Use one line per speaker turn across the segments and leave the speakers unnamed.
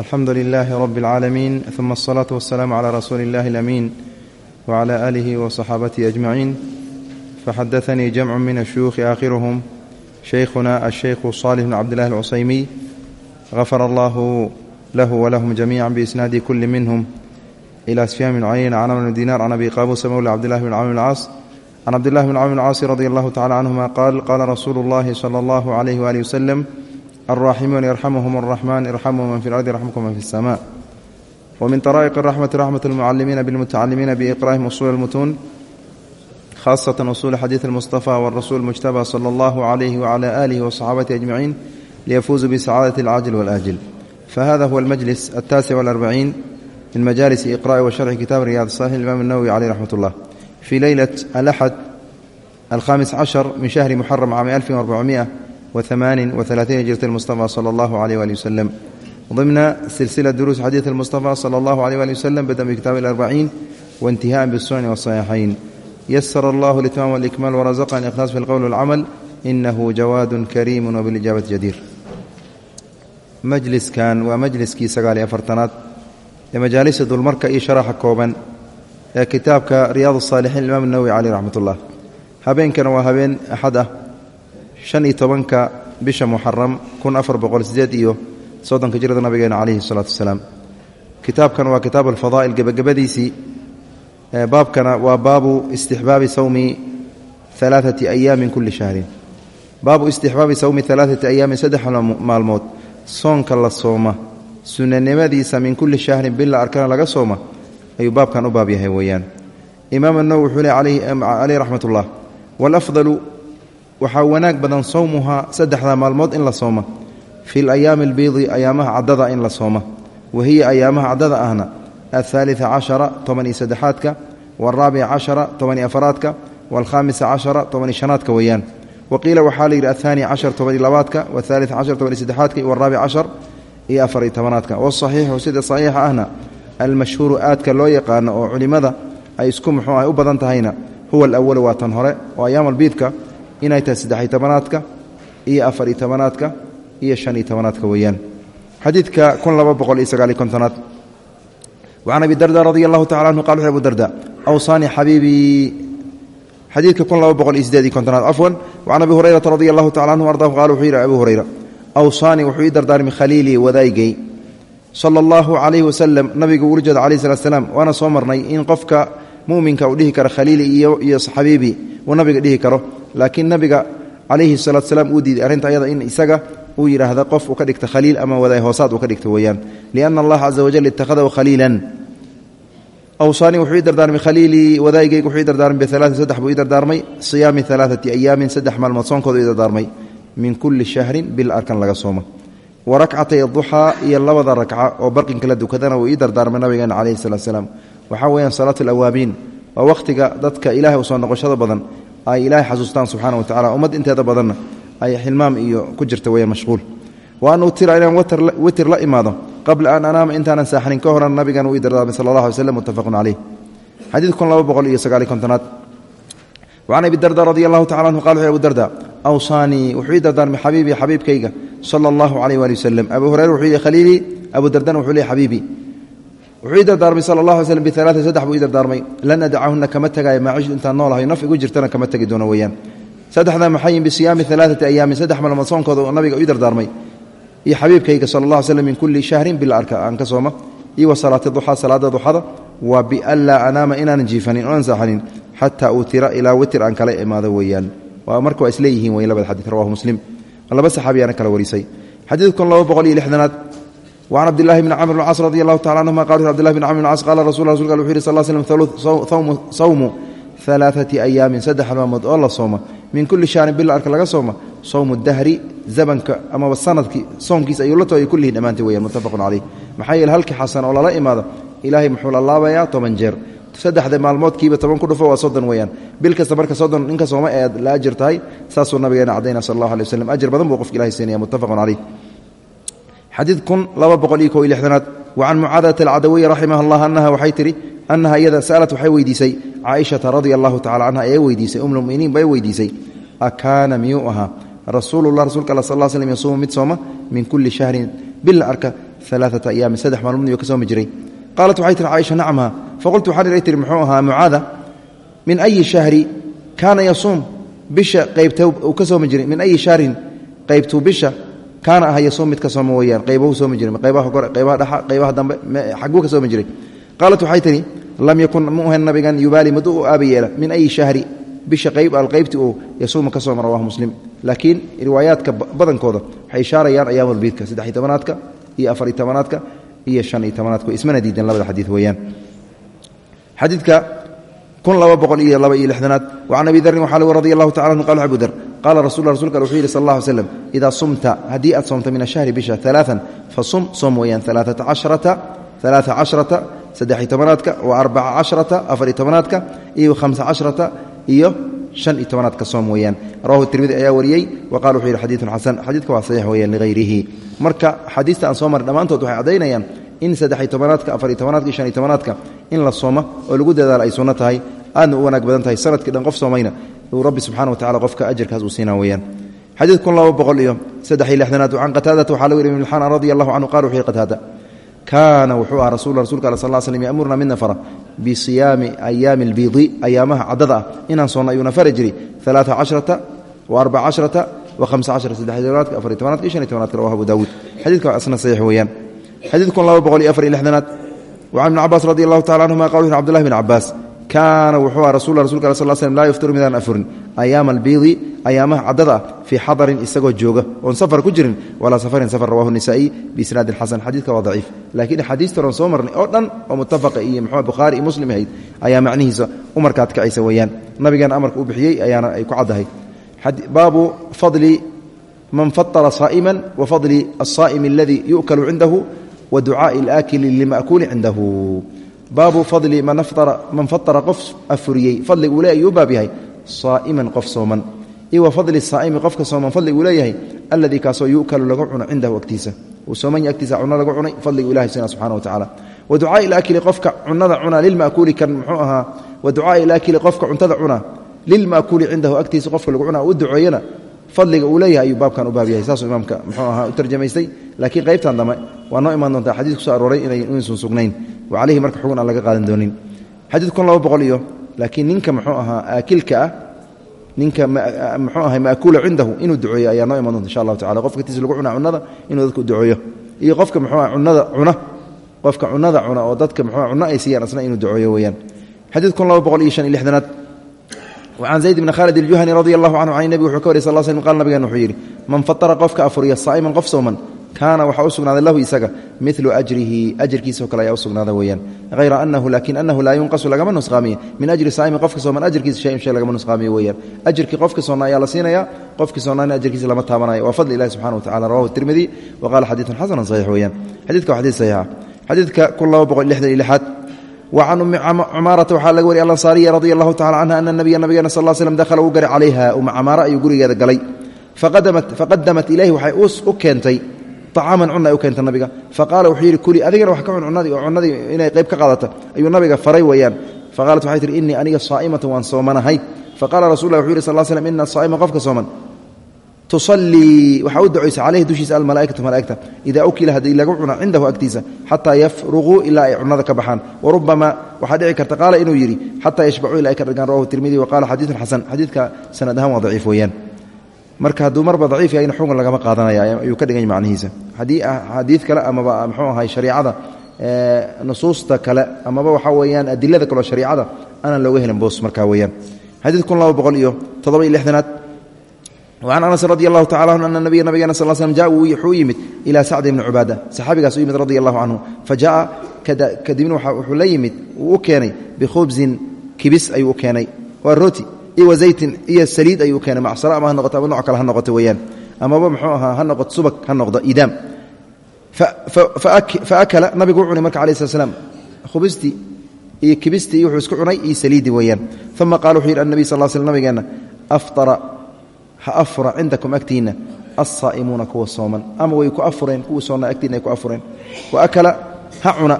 alxamdu lilaahi rabi اlcaalamiin uma asalaatu wasalaamu calaa rasuuli illahi alamiin wcala aalihi wasaxaabatihi ajmaciin faxadaanii jamcu min ashuyuukhi aakhiruhum shaykhuna asheykhu salix bn cabdillahi alcusaymiy gafara allahu lahu walahum jamiica biisnaadi kulli minhum ila sfyaan bn cuyayna can amr bn dinar can abi qaabuusa mowla cabdillahi bn camr bn caas can cabdillahi bn camr bn caasi radi allahu tacala canhuma qaal qaala rasuulu اllahi sala allahu alayh waalih waslem الراحمون يرحمهم الرحمن ارحموا من في الأرض يرحمكم من في السماء ومن طرائق الرحمة رحمة المعلمين بالمتعلمين بإقرائهم أصول المتون خاصة أصول حديث المصطفى والرسول المجتبى صلى الله عليه وعلى آله وصحابته أجمعين ليفوزوا بسعادة العاجل والآجل فهذا هو المجلس التاسع والأربعين من مجالس إقراء وشرح كتاب رياض الصالحين الإمام النووي عليه رحمة الله في ليلة الأحد الخامس عشر من شهر محرم عام 1400 وثمان وثلاثين هجرة المصطفى صلى الله عليه وآله وسلم ضمن سلسلة دروس حديث المصطفى صلى الله عليه وآله وسلم بدأ بكتاب الأربعين وانتهاء بالسنن والصحيحين يسر الله الاتمام والإكمال ورزقنا الإخلاص في القول والعمل إنه جواد كريم وبالإجابة جدير مجلس كان ومجلس كي سقالي أفرتنات مجالس ذو المركة شرح كوبا كتابك رياض الصالحين الإمام النووي عليه رحمة الله هبين كان وهبين أحد shan iyo tobanka bisha muxaram kun afar boqol sideed iyo soddonka jirada nabigeena calayhi salaatu wasalaam. Kitaabkan waa kitaab alfadaa'il gebagabadiisii. Baabkana waa baabu istixbaabi sawmi alaaati ayaamin kulli shahrin. Baabu istixbaabi sawmi alaaati ayaamin saddex maalmood. Soonka la sooma sunanimadiisa min kulli shahrin bila arkana laga sooma ayuu baabkan u baab yahay weeyaan. Imaam anow wuxuu leh caleyhi raxmat ullah waxaa wanaag badan sawmuhaa saddexda maalmood in la sooma fi ayaami albiidi ayaamaha caddada in la sooma wa hiya ayaamaha caddada ahna alhaalia cashara toban iyo saddexaadka waalraabica cashara toban iyo afaraadka waalkhaamisa cashara toban iyo shanaadka weeyaan. Wa qiila waxaa la yidhi ahaani cashar toban iyo labaadka wathaalia cashar toban iyo saddexaadka iyo waalraabic cashar iyo afar iyo tobanaadka. Wasaxiixu sida saxiixa ahna almashhuuru aadka loo yaqaano oo culimmada ay isku muxuu ah u badan tahayna huwa alawalu waa tan hore oo ayaam inay tahay saddex iyo tobanaadka iyo afar iyo tobanaadka iyo shan iyo tobanaadka weeyaan. Xadiidka kun laba boqol iyo sagaaliyo kontonaad. Wacan abi darda radi allahu tacala anhu qal wuxu abu darda awsaanii xabiibii xadiidka kun laba boqol iyo sideed iyo kontonaad cafwan wacan abi hurayrata radi allahu tacala anhu ardahu qala wuxuu yidhi abu hurayra awsaanii wuxuu ii dardaarmay khaliilii wadaygay sala allahu calayhi wasalam nabigu ula jeeda alayh salat slaam waana muminka uu dhihi karo khaliili iyo xabiibii uu nabiga dhihi karo. Laakiin nabiga calayhi salatu salaam uu diiday arrinta ayada in isaga uu yidhaahda qof uu ka dhigta khaliil ama wadaay hoosaad uu ka dhigta weeyaan lianna allaha caza wajal ittakhadahu khaliilan. Awsaanii wuxuu ii dardaarmay khaliilii wadaygayg wuxuu ii dardaarmay bialaatin saddex buu ii dardaarmay. Siyaami alaaati ayaamin saddex maalmood soonkooda ii dardaarmay. Min kulli shahrin bil arkan laga sooma wa rakcatay duxaa iyo labada rakca oo barqinka la dukadana uu ii dardaarmay nabigeena calayhi salatu salaam waxaa weeyaan salaatu alawaabiin waa wakhtiga dadka ilaahay u soo noqoshada badan ay ilaahay xasuustaan subxaana wa tacala ummad inteeda badanna ay xilmaam iyo ku jirta weyaan mashquul. Wa an utira inaan witir la imaado qabla an anaama intaanan saaxanin ka horan nabigan uu dardaarmay sala allah alay muttafaqun caleyh xadiid kun laba boqol iyo sagaaliy kontonaad. Wacan abi darda radi allahu anhu qal wuxu abu darda awsaanii wuxuu ii dardaarmay xabiibii xabiibkayga sala allahu caleyh waali abu hureyre wuxuu yihi abu dardana wuxuu leey xabiibii wuxuu ii dardaarmay sala allah alay slm saddex buu ii dardaarmay. Lan adacahuna kama tegaayo maacish intaan noolahay naf igu jirtana kama tegi doono weeyaan. Saddexda maxayin bisiyaami alaaati ayaamin saddex maalmood soonkooda oo nabiga ii dardaarmay. Iyo xabiibkayga sala allah slm min kulli shahrin bila arka aan ka sooma. Iyo wa salaati duxaa salaada duxada waa bianlaa anaama inaanan jiifanin oan saaxanin xataa utira ilaa witir aan kala imaado weeyaan. Waa marka waa isleeyihiin weyn labada xadii rawahu muslim. Laba saxaabiyaana kala warisay. Xadiid kun laba boqol iyo lixdanaad wacan cabdillahi bni camr bn cas radi allahu tacala anhuma qal abdillahi bn camr bn cas qaala rasul rasulka wuxu yiri sal slm sawmu alaaati ayaamin saddex maalmood oo la sooma min kulli shahrin bila arka laga sooma sowmu dahri zamanka amaba sannadkii soomkiisa ayuu la tooyay kullihi dhammaantay weyan muttafaqun caleyh maxaa yeele halkii xasan oo lala imaado ilaahay muxuu la laabayaa toban jeer saddexda maalmoodkiiba toban ku dhufo waa soddon weeyaan bil kasta marka soddon ninka sooma ee aad la ajir tahay saasuu nabigeena cadayna sal allahu alay waslem ajir badan xadiid kun laba boqol iyo kow iyo lixdanaad. Wacan mucaadata alcadawiya raximah allah annaha waxay tihi annaha iyada sa'alat waxay weydiisay caaishata radia allahu tacala canha ayay weydiisay umlmuminiin bay weydiisay. Akaana miyuu ahaa? Rasuulullah rasuulka alla sal slm yasuumu mid sooma min kulli shahrin bil arka alaaata ayaamin saddex maalmood ayuu ka soomi jiray qaalat waxay tihi caaisha nacamha faqultu waxaan tihi muxuu ahaa mucaada? Min ayi shahri kaana yasuum bisha qaybta uu ka soomi jiray min ayi shahrin qaybtuu bisha kaana aha yasuum mid ka sooma weyaan qaybahu soomi jiray qaybaha hore qaybaha dhexa qaybaha dambe xaguu ka soomi jiray qaalat waxay tihi lam yakun mu ahan nabigan yubaali madu u aaba yeela min ayi shahri bisha qayb alqaybti uu yasuuma ka sooma rawahu muslim. Laakiin riwaayaadka badankooda waxay ishaarayaan ayaamulbiidka saddex-iyo tobanaadka iyo afar-iyo tobanaadka iyo shan iyo tobanaadka ismana diidan labada xadiid weeyaan. Xadiidka kun laba boqol iyo laba iyo lixdanaad wacan abi darin waxaa lgu radi allahu tacala anhu qala abu dar qaala rasul rasulka wuxuu yidhi sal alay slam idaa sumta haddii aad soomta min ashahri bisha alaaan fasum soom casharata alaaa casharata saddex-iyo tobanaadka wa arbaca casharata afar-iyo tobanaadka iyo hamsa casharata iyo shan iyo tobanaadka soom weeyaan rawahu tirmidi ayaa wariyey wa qala wuxuu yidhi xadiidun xasan xadiidka waa saxiix weeyaan ligayrihi marka xadiista aan soo marin dhammaantood waxay caddaynayaan in saddex-iyo tobanaadka afar-iyo tobanaadka iyo shan iyo tobanaadka in la sooma oo u wanaag badan uu rabbi subxana wa tacala qofka ajarkaas uu siinaa weeyaan. Xadiid kun laba boqol iyo saddex iyo lixdanaad can qataadata waxaa lagu yidhi ibn xana radi allahu canhu qala wuxuu yihi qataada kaana wuxuu aha rasul rasulka al sal slm yamurna midna fara bisiyaami ayaami albiidi ayaamaha caddada ah. Inaan soonno ayuuna fari jiray alaaa cashrata wa arbaca cashrata wa hamsa cashara saddex tobanaadka afar tobanaadka iyo shan tobanaadka rawahu abu daawuud. Xadidka asna saxiix weeyaan. Xadiid kun laba boqol iyo afar iyo lixdanaad wacan ibni cabaas radi allahu tacala anhuma qala wuxu abdullahi bn cabaas kaana wuxuu aha rasul rasulka al sal slm laa yuftiru midaan afurin. Ayaama albiidi ayaamaha caddada ah fii xadarin isagoo jooga oon safar ku jirin walaa safarin safar rawahu nisaa'iy biisnaadin xasan xadiidka waa daciif. Laakiin axaadiista horan soo marnay oo dhan oo mutafaqa iyo muxuu bukhaari iyo muslim ahayd ayaa macnihiisa umarkaad kacaysa weeyaan. Nabigeena amarka u bixiyey ayaana ay ku caddahay. Baabu fadli man fatara saa'iman wa fadli alsaa'imi aladii yu'kalu cindahu wa ducaa'i alaakili limaأkuuli cindahu baabu fadli man fatara qof afuriyey fadliga uu le ayuu baab yahay. Saa'iman qof sooman. Iyo wa fadli saa'imi qofka sooman fadliga uu leeyahay alladii kaasoo yu'kalu lagu cuno cindahu agtiisa. Soomanya agtiisa cuno lagu cunay fadligu ilahay sina subxana wa tacala wa ducaa'i ilaakili qofka cunada cuna lilma'kuuli kan muxuu ahaa wa ducaa'i ilaakili qofka cuntada cuna lilma'kuuli cindahu agtiisa qofka lagu cuna u duceeyana fadliga uu leeyahay ayuu baabkan u baab yahay. Saasuu imaamka muxuu ahaa u tarjamaystay. Laakiin qaybtan dambe waa noo imaan doontaa wa calayhi marka xugun aan laga qaadan doonin xadiid kun laba boqol iyo laakiin ninka muxuu ahaa aakilka ah ninka muxuu ahay ma'kuula cindahu inuu duceeyo ayaa noo imaan doonta insha allahu tacala qofka agtiisa lagu cunaa cunada inuu dadka duceeyo iyo qofka muxuu aha cunada cuna qofka cunada cuna oo dadka muxuu cunno ay siiyaan asna inuu duceeyo weeyaan xadiid kun laba boqol iyo shan iyo lixdanaad وcan zayd bn khaalid الjuhani radi allahu canhu can nebi wuxuu ka wariy sal l slm qal nabigan wuxuu yidhi man fatara qofka afuriya saa'iman qof sooman kaana waxaa u sugnaaday lahu isaga milu ajrihi ajarkiisao kale ayaa u sugnaada weeyaan. Hayra anahu laakin anahu laa yunqasu lagama nusqaamiyo min ajri saa'imi qofka sooman ajarkiisa shayin shay lagama nusqaamiyo weeyaan. Ajarkii qofka soonna ayaa la siinaya qofkii soonaana ajarkiisa lama taabanayo waa fadli ilahi subxana wa tacala rawahu tirmidi wa qala xadiidun xasanu saxiix weeyaan. Xadidka waa xadiid saxiixa xadiidka kun laba boqol lixdan iyo lixaad وcan umi cmaarata waxaa laga wariy alansaariya radi allahu tacala canha ana nabiya nabigeena sal l slm dakhala uu galay calayha uma camaara ayuu gurigeeda galay. Faqadamat ilayhi waxay u keentay طacaaman cuna ay u keentay nabiga. Faqaala wuxuu yidhi kuli adigana wax ka cun cunadii oo cunadii inay qayb ka qaadata ayuu nabiga faray weeyaan. Faqaalat waxay tihi inii aniga saa'imatu waan soomanahay. Faqala rasul lah wuxu yhi sal slm ina saa'ima qofka sooman. Tusalii waxaa u ducaysa calayhi dushiisa almalaaikatu mala'igta idaa ukila haddii lagu cuna cindahu agtiisa xataa yafruquu ilaa ay cunada ka baxaan. Warubama waxaa dhici karta qaala inuu yidhi xataa yashbacuu ila ay ka dhargaan rawahu tirmidi wa qaala xadiidun xasan. Xadiidka sanad ahaan waa daciif weeyaan marka hadduu marba daciif yahayna xugun lagama qaadanaya ayuu ka dhigany macnihiisa. Haddii xadiid kale amaba muxuu ahay shariicada nusuusta kale amaba waxaa weeyaan adilada kaleo shariicada aanan looga helin boos markaa weeyaan. Xadiid kun laba boqol iyo toddoba iyo lixdanaad. وcan anas radi allahu tacala anhu ana nabiya nabigena sal slm ja wuxuu yimid ilaa sacd ibni cubaada. Saxaabigaas u yimid radi allahu canhu fa jaءa kadibna wuxuu la yimid uu u keenay bikhubsin kibis iyo zaytin iyo saliid ayuu keenay. Macsala ama ha noqoto ama nooc kale ha noqoto weeyaan. Amaba muxuu ahaa ha noqoto subag ha noqdo idaam. Faakala nabigu u cunay marka alai slat slam khubistii iyo kibistii iyo wuxuu isku cunay iyo saliidii weeyaan. Uma qala wuxuu yidhi annabi sal sl nabigeenna aftara ha afura cindakum agtiinna alsaa'imuuna kuwa sooman. Ama way ku afureen kuwii soonnaa agtiinna ay ku afureen. Wa akala ha cuna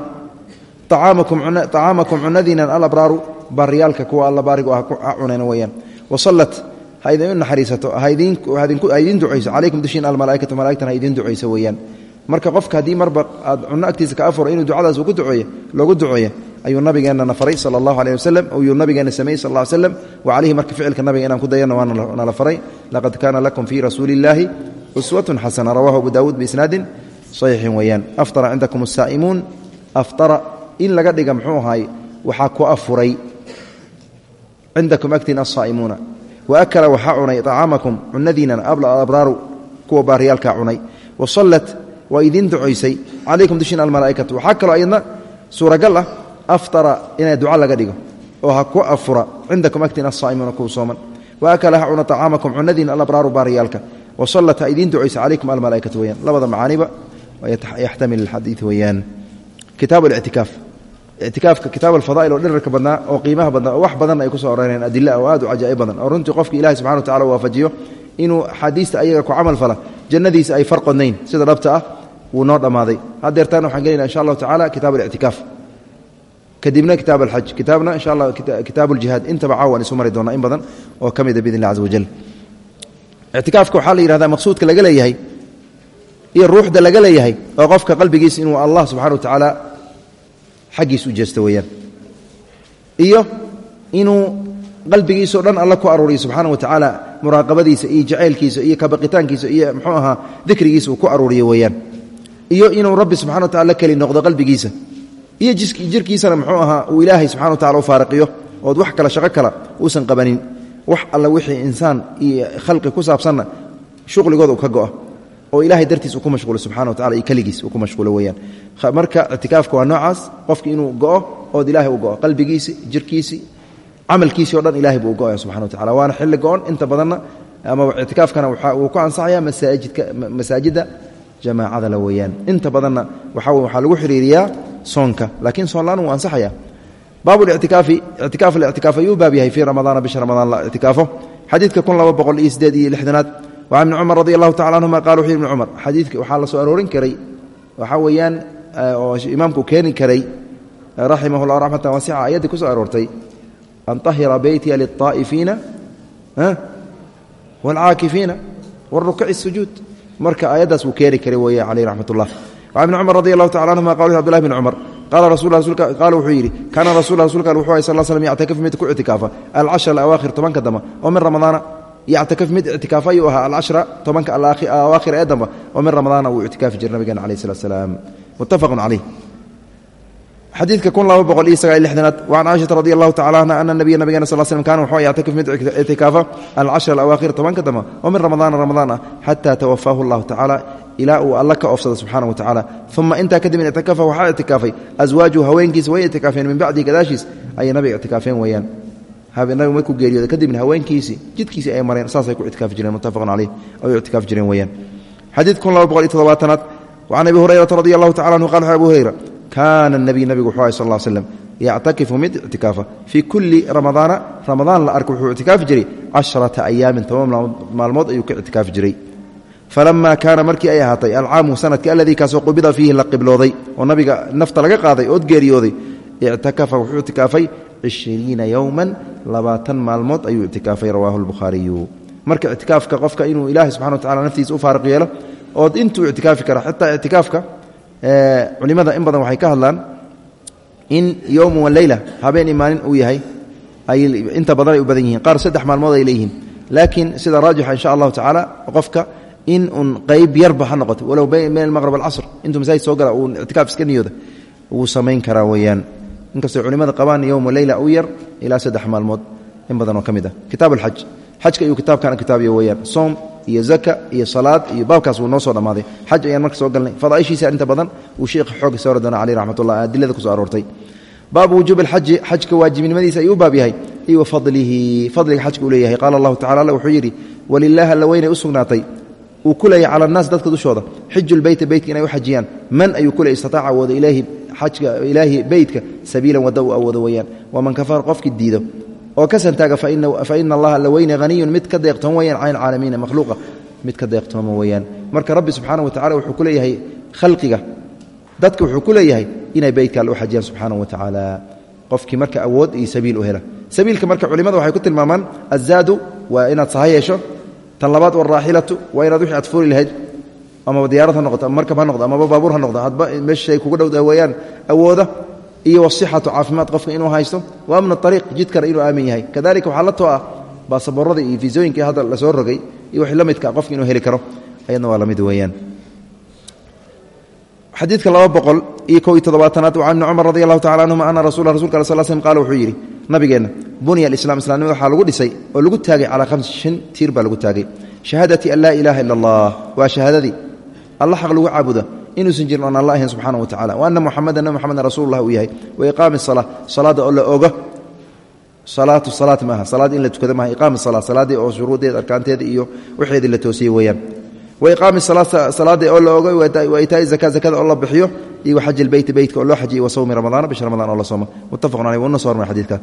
acaamakum cunadiinan alabraaru baariyaalka kuwa alla baarigu ah cuneen weeyaan. Wasallat ha idin naxariisato ha idiin ducayso. Calaykum dushiin almalaaikatu malaigtan ha idiin ducayso weeyaan. Marka qofka haddii marba aad cunno agtiisa ka afuro inuu ducadaas ugu duceeyo loogu duceeyo ayuu nabigeennana faray sala allahu aleyh wasalam ayuu nabigeenna sameeyey sal ll slam wa calayhi marka ficilka nabiga inaan ku dayano waa nala faray. Laqad kaana lakum fii rasuuli uswatun xasana rawahu abu daawuud biisnaadin saxiixin weeyaan. Aftara cindakum asaa'imuun aftara in laga dhiga muxuu ahaay waxaa ku afuray cindakum agtiin asaa'imuuna wa akala waxaa cunay acaamakum cunadiinana abraaru kuwa baariyaalkaa cunay wa sallat waa idiin ducaysay calaykum dushiina almalaa'ikatu waxaa kaloo ayadna suuragal ah aftara inay duca laga dhigo oo ha ku afura cindakum agtiin asaa'imuuna kuwa sooman wa akala ha cuna acaamakum cunadiina alabraaru baariyaalka wa sallat ha idiin ducaysa calaykum almalaa'ikatu ictikaafka kitaab alfadaa'il oo dhirarka badnaa oo qiimaha badnaa oo wax badan ay ku soo arooreen adila oo aad u cajaa'ib badan oo runtii qofki ilahi subxana wa tacala waafajiyo inuu axaadiista ayaga ku camal fala jannadiisa ay farqodnayn sida dhabta ah wuu noo dhammaaday haddeertaan waxaan gelayna insha allahu tacala kitaab alictikaaf kadibna kitaab alxaj kitaabna insha allah kitaab aljihaad intaba caawan isu mari doonaa in badan oo ka mida biidn illah caza wajal ictikaafka waxaa la yihahdaa maqsuudka laga leeyahay iyo ruuxda laga leeyahay oo qofka qalbigiisa inuu allah subxana wa tacaala xaggiis u jeesto weeyaan. Iyo inuu qalbigiisao dhan alla ku aruuriyo subxaana wa tacaala muraaqabadiisa iyo jacaylkiisa iyo kabaqitaankiisa iyo muxuu ahaa dikrigiisa uu ku aruuriyo weeyaan. Iyo inuu rabbi subxana wa tacala la keli noqdo qalbigiisa. Iyo jirkiisana muxuu ahaa uu ilaahay subxana wa tacala u faariqiyo ood wax kale shaqo kale uusan qabanin. Wax alla wixii insaan iyo khalqi ku saabsanna shuqligooda uu ka go'a oo ilahay dartiis uu ku mashquulo subxana wa tacala iyo keligiis uu ku mashquulo weeyaan. Marka ictikaafka waa noocaas qofki inuu go'o ood ilaahay u go'o qalbigiisi jirkiisi camalkiisii o dhan ilahay buu u go'aya subxana wa tacala waana xilli go'on inta badanna ama ictikaafkana wuu ku ansaxaya masaajidka masaajidda jamaacada la weeyaan. Inta badanna waxaa waxaa lagu xiriiriyaa soonka laakiin soonlaan wuu ansaxaya. Baabu lictikaafi ictikaaf alictikaaf ayuu baab yahay fii ramadaana bisha ramadaan la ictikaafo. Xadiidka kun laba boqol iyo sideed iyo lixdanaad وعن بن cمر رضي الله تعالى عنهma qال وxu بن cمر xadiidka waxaa la soo aroorin karay waxaa weeyaan oo imaamku keeni karay raximah الlah رaxمaة waasca ayaddii ku soo aroortay an طahira beytya للطaaئifiina والcaakifiina والرukع السujuud marka ayaddaas wuu keeni karay weeye عalيه رaxmaة الlah وعن بن cمر رضي الله تعالى عنهma qال عبد الله بن cمر qaala wuxuu yidhi kaana rasul rasulka al wuxuu sal slm yactakif mid ku ictikaafa alcashra alawaakhir tobanka damba oo min ramadaana yactakif mid ictikaafa ayuu ahaa alcashra tobanka awaakhir ee damba oo min ramadaana wuu ictikaafi jira nabigeena alayh salat slaam muttafaqun caleyh xadiidka kun laba boqol iyo sagaal lixdanaad wacan caaishata radi allahu tacala anha ana nabiya nabigeena sal slm kana wuxuu yactakif mid ictikaafa alcashra alawaakhir tobanka damba oo min ramadaana ramadaan ah xataa tawafaahu allahu tacaala ilaa uu alla ka oofsada subxaana wa tacaala uma intaa kadib ictikafa waxaa ictikaafay aswaajuhu haweenkiisa way ictikaafeen min bacdihi gadaashiis ayay nabiga ictikaafeen weeyaan nabigu markuu geeriyooda kadibna haweenkiisii jidkiisii ay mareen saasay ku ictikaafi jireen muttafaqun caleyh ay ictikaafi jireen weeyaan. Xadiid kun laba boqol iyo toddobaatanaad wacan abi hurayrata radi allahu anhu qala abu hurayra kaana nabiy nabigu wuxuu ahay sal ll slam yactakifu mid ictikaafa fii kulli ramadaana ramadaan la arka wuxuu ictikaafi jiray casharata ayaamin toban maalmood ayuu ka ictikaafi jiray. Falama kaana markii ay ahaatay alcaamu sannadkii aladii kaasoo qubida fiihi la qiblooday oo nabiga nafta laga qaaday ood geeriyooday ictakafa wuxuu ictikaafay cishriina yowman labaatan maalmood ayuu ictikaafay rawaahu lbukhaariyu marka ictikaafka qofka inuu ilaahay subxana wa tacala naftiisa u faariq yeelo ood intuu ictikaafi kara xitaa ictikaafka culimada in badan waxay ka hadlaan in yowmu waleyla habeen imaanin uu yahay ay inta badan ay u badan yihiin. Qaar saddex maalmood ay leeyihiin. Laakiin sida raajixa insha allahu tacaala qofka in un qayb yarba ha noqoto. Walow bayn almaqrab alcasr intuu masaajid soo gala uu ictikaaf iska niyooda wuu samayn karaa weeyaan inkastoo culimada qabaan yowma leyla u yar ilaa saddex maalmood. In badan oo ka mid ah. Kitaab alxaj xajka ayuu kitaabkan kitaabiyo weeyaan. Soom iyo zaka iyo salaad iyo baabkaas wuu noo soo dhammaaday. Xaj ayaan marka soo galnay. Fadaaishiisa inta badan uu sheikha xooga soo doona caleyh raxmatullah adilada kuso aroortay. Baabu wujuub alxaji xajka waajibnimadiisa ayuu u baab yahay. Iyo wa fadlihi. Fadliga xajka uu leeyahay. Qaala allahu tacala alla wuxuu yidhi walilaah alla weynay u sugnaatay. Uu ku leeyahy cala annaas dadka dushooda. Xiju lbeyta beytka inay u xajiyaan. Man ayuu ku leey istataaca awooda ilaahi xajka ilaahi beytka sabiilan wadda uu awoodo weeyaan. Waman kafara qofkii diido. Oo ka santaaga fa ina allaha alla weyne haniyun mid ka deeqtooma weyaan can alcaalamiina makhluuqa mid ka deeqtooma weeyaan. Marka rabbi subxaana wa tacala wuxuu ku leeyahay khalqiga. Dadka wuxuu ku leeyahay inay beytka alle u xajiyaan subxaana wa tacaala qofkii marka awood iyo sabiil u hela. Sabiilka marka culimada waxay ku tilmaamaan azaadu waa inaad saha yeesho. Tan labaad waraaxilatu waa wixii aad fuuli lahayd amaba diyaarad ha noqoto ama markab ha noqdo amaba baabuur ha noqdo hadba meeshay kuga dhowda weeyaan awooda iyo wasixatu caafimaad qofka inuu haysto wa amna ariiq jidkana inuu aamin yahay. Kadalika waxaa la too ah baasaboorada iyo fiisooyinkii hadda la soo rogay iyo wixii la midka qofka inuu heli karo ayadna waa la mid weeyaan. Xadiidka laba boqol iyo kow iyo toddobaatanaad can ibni cumar radi allahu tacala anhuma ana rasul rasulka al sl slm qaala wuxuu yidhi nabigeenna bunya alislam islamnimada waxaa lagu dhisay oo lagu taagay calaa hamsi shan tiir baa lagu taagay. Shahaadati an laa ilaaha ila allah. Waa shahaadadii alla xaq lagu caabuda inuusan jirin oon alla ahayn subxaana wa tacala wa ana muxamadan nabi moxameden rasuulullah uu yahay. Wa iqaami sala salaadda oo la ogo salaatu salaat maaha. Salaad in la tukado maaha iqaami sala salaaddii oo shuruudeeda arkaanteeda iyo waxeedii la toosiyey weeyaan. Waiqaami salaada oo la ogo wa itaai zaka zakada oo la bixiyo iyo waxaji lbeyti beytka oo loo xajiyo wa sawmi ramadaana bisha ramadaan oo la soomo. Muttafaqun aleyh wana so hormar xadidka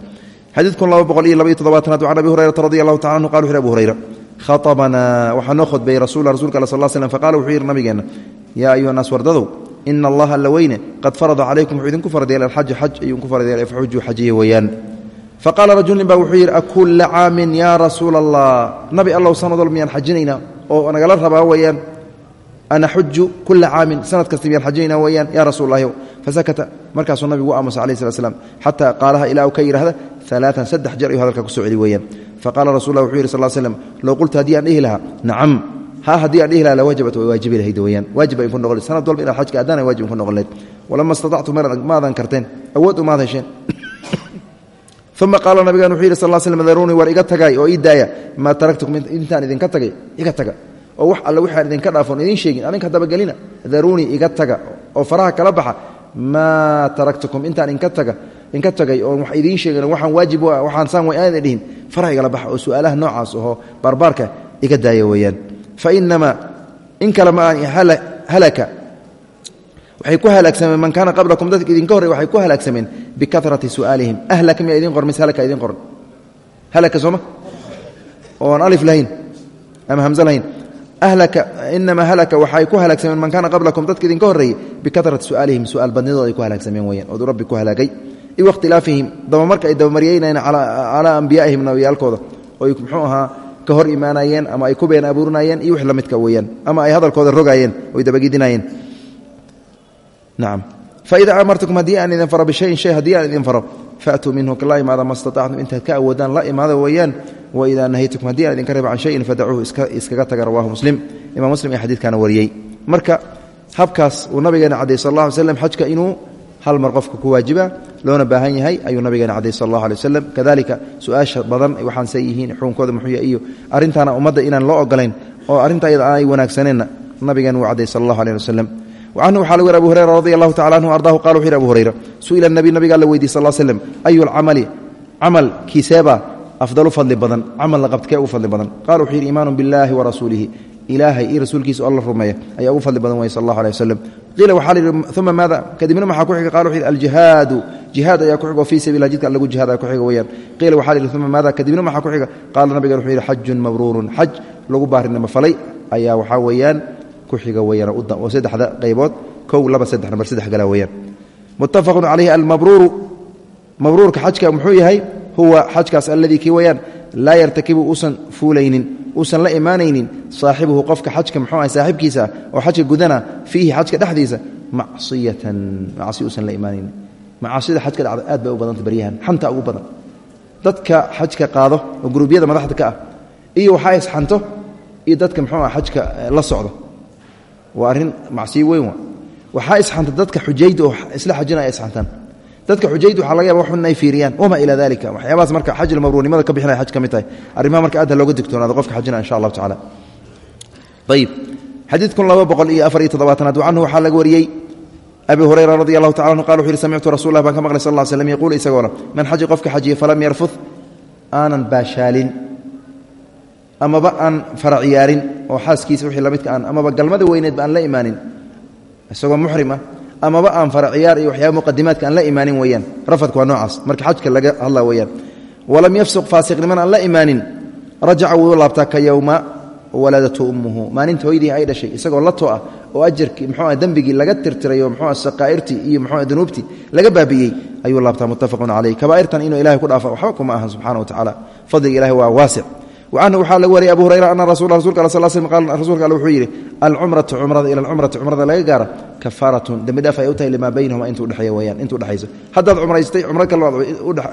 xadiidkun laba boqol iyo laba iyo toddobaatanaad can abi hurayrata radi allahu tacala anhu qala wuxu yhi abu hurayra khaطabanaa waxaa noo khudbeeyey rasuula rasulka al sal slm faqala wuxuu yidhi nabigeenna yaa ayuha naas wardadow ina allaha alla weyne qad farada calaykum wuxuu idinku farad yeelay alxaja xaj ayuu idinku farad yeelay faxujuu xajiya weeyaan. Faqaala rajulnin baa wuxuu yidhi akulla caamin yaa rasuula allah nabi allow sanadol miyaan xajinaynaa oo nagala rabaa weeyaan ana xuju kula caamin sanad kasta miyaan xajinaynaa weeyaan yaa rasuul lahyow fasakata markaasuu nabigu u aamusa alayh slat slam xataa qaalaha ilaa uu ka yidhahda alaaan saddex jeer ayuu hadalka ku soo celi weeyaan faqaala rasul lah wuxuu yidhi sal slm low qulta haddii aan dhihi lahaa nacam ha haddii aan dhihi lahaa lawajabat way waajibi lahayd weeyaan waajib ay ku noqon sanad walba inaad xajka addaan ay wajib ku noqon lahayd. Walama istatactu maadan karteen awood umaad hesheen uma qaala nabigan wuxuu yidhi sal slm daruunii war iga tagay oo ii daaya maa taraktukum intaan idinka tagay iga taga oo wax alle waxaan idinka dhaafoon idiin sheegin adinka dabagelina daruunii iga taga oo faraha taga inka tagay oon wax idiin sheegin waxaan waajib waxaan saan way aanay dhihin faraha igala baxa oo su'aalaha noocaas ahoo barbaarka iga daaya weeyaan. Fa inamaa in kale ma aan halaka. Waxay ku halaagsameen man kaana qablakum dadka idinka horrey waxay ku halaagsameen bikarati su'aalihim. Ahlaka miyaa idin qoran mise halaka idin qoran. Halaka sooma oo aan alif lahayn ama hamse lahayn. Ahlaka inamaa halaka waxay ku halaagsameen man kaana qablakum dadka idinka horreeyey bikarati su'aalihim su'aal badnidooda ay ku halaagsameen weyaan ood rabbi ku halaagay iyo wakhtilaafihim dabamarka ay dabamaryeynayeen calaa ambiyaa'ihim nabiyaalkooda oy muxuu ahaa ka hor imaanayeen ama ay ku been abuurinayeen iyo wix la midka weeyaan ama ay hadalkooda rogaayeen oy dabagidinayeen. Nacam faida amartukum haddii aan idin faro bishayin shay haddii aan idin faro faatuu minhu la imaada ma intaad ka awoodaan la imaada weeyaan waidaa nahaytukum haddii aan idinka reeba can shayin fadacuuhu iskaga taga rawahu muslim. Imam muslim ee xadiidkaana wariyey. Marka habkaas uu nabigeena cadday sal allah alay slam xajka inuu hal mar qofka ku waajiba loona baahan yahay ayuu nabigeena cadday sal allah alay waslem kadalika su'aasha badan waxaan say yihiin xukunkooda muxuu yahay iyo arrintaana ummadda inaan loo ogolayn oo arrinta ayada aanay wanaagsaneenna nabigeena wuu cadday sal allahu aleh waslem canhu waxaa lagu yir abu hurayra radi allahu tacala anhu ardaahu qala wuxu yhi abu hurayra su'ila nabi nabigaa la weydiy sal slem ayu lcamali camalkiiseebaa afdalu fadli badan camal la qabtkee ugu fadli badan. Qala wuxuu yidhi iimaanu biاllahi warasuulihi ilaahay iyo rasuulkiisa oo la rumeeya ayaa ugu fadli qiila waxaa la yidhi uma maada kadibna maxaa ku xiga qala wuxu yidhi aljihaadu. Jihaad ayaa ku xiga oo fii sabilah jidka lagu jihaad ayaa ku xiga weyaan qiila waxaa la yidhi uma maada kadibna maxaa ku xiga qaala nabigan wuxuu yidhi xajun mabruurun. Xaj lagu baarinimo falay ayaa waxaa weeyaan ku xiga weyaan oo saddexda qaybood kow laba saddex nambar saddex gala weyaan muttafaqun calayhi almabruuru mabruurka xajka muxuu yahay? Huwa xajkaas alladii kii weyaan laa yartakibu uusan fuulaynin uusan la imaanaynin saaxibuhu qofka xajka muxuu ahay saaxibkiisa oo xajka gudana fiihi xajka dhexdiisa macsiyatan macsi uusan la imaanaynin macaasida xajka dhacda aad bay u badanta baryahan xanta ugu badan. Dadka xajka qaado oo guruubyada madaxda ka ah iyo waxaa isxanto iyo dadka muxuu ah xajka la socdo. Waa arrin macsiyo weyn wa. Waxaa isxanta dadka xujayda oo isla xajina ay isxantaan dadka xujayda waxaa laga yaba ay fiiriyaan. Wamaa ilaa dalika waxyaabahaas marka xajil mabruurnimada ka bixinaya xaj ka mid tahay. Arrimaha marka aad looga digtoonaado qofka xajina insha allahu tacala ayib xadiidkun laba boqol iyo afar iyo toddobaatanaad canhu waxaa laga wariyey abi hurayra radi tacala anhu qala wuxu yhi samictu rasul ka maqlay sal lla slam yaquulu isagoona man xaji qofka xajiya falam yarfud aanan baashaalin amaba aan fara ciyaarin oo xaaskiisa wixii lamidka aan amaba galmada weyneedba aan la imaanin isagoo muxrim ah amaba aan fara ciyaar iyo waxyaaba muqadimaadka aan la imaanin weeyaan. Rafadka waa noocaas. Marka xajka laga hadla weeyaan. Walam yafsuq faasiqniman aan la imaanin. Rajaca wuu laabtaa ka yowma waladatu ummuhu. Maalinta hoydii ay dhashay isagoo la to ah oo ajarkii muxuuah dembigii laga tirtirayo muxuua saqaa'irtii iyo muxuua dunuubtii laga baabi'iyey ayuu laabtaa muttafaqun calayh kabaa'irtan inuu ilahay ku dhaafa waxba kuma ahan subxana wa tacaala fadliga ilahi waa waasic. Wacanhu waxaa laga wariyay abu hurayra ana rasul rasulka al sl qaal rasuulka alle wuxuu yidhi alcumratu cumrada ila alcumrati cumrada laga gaara kafaaratun dembi dhaaf ay u tahay limaa baynahuma inta udhexeeya weyaan inta udhexayso haddaad cumraystay cumro kale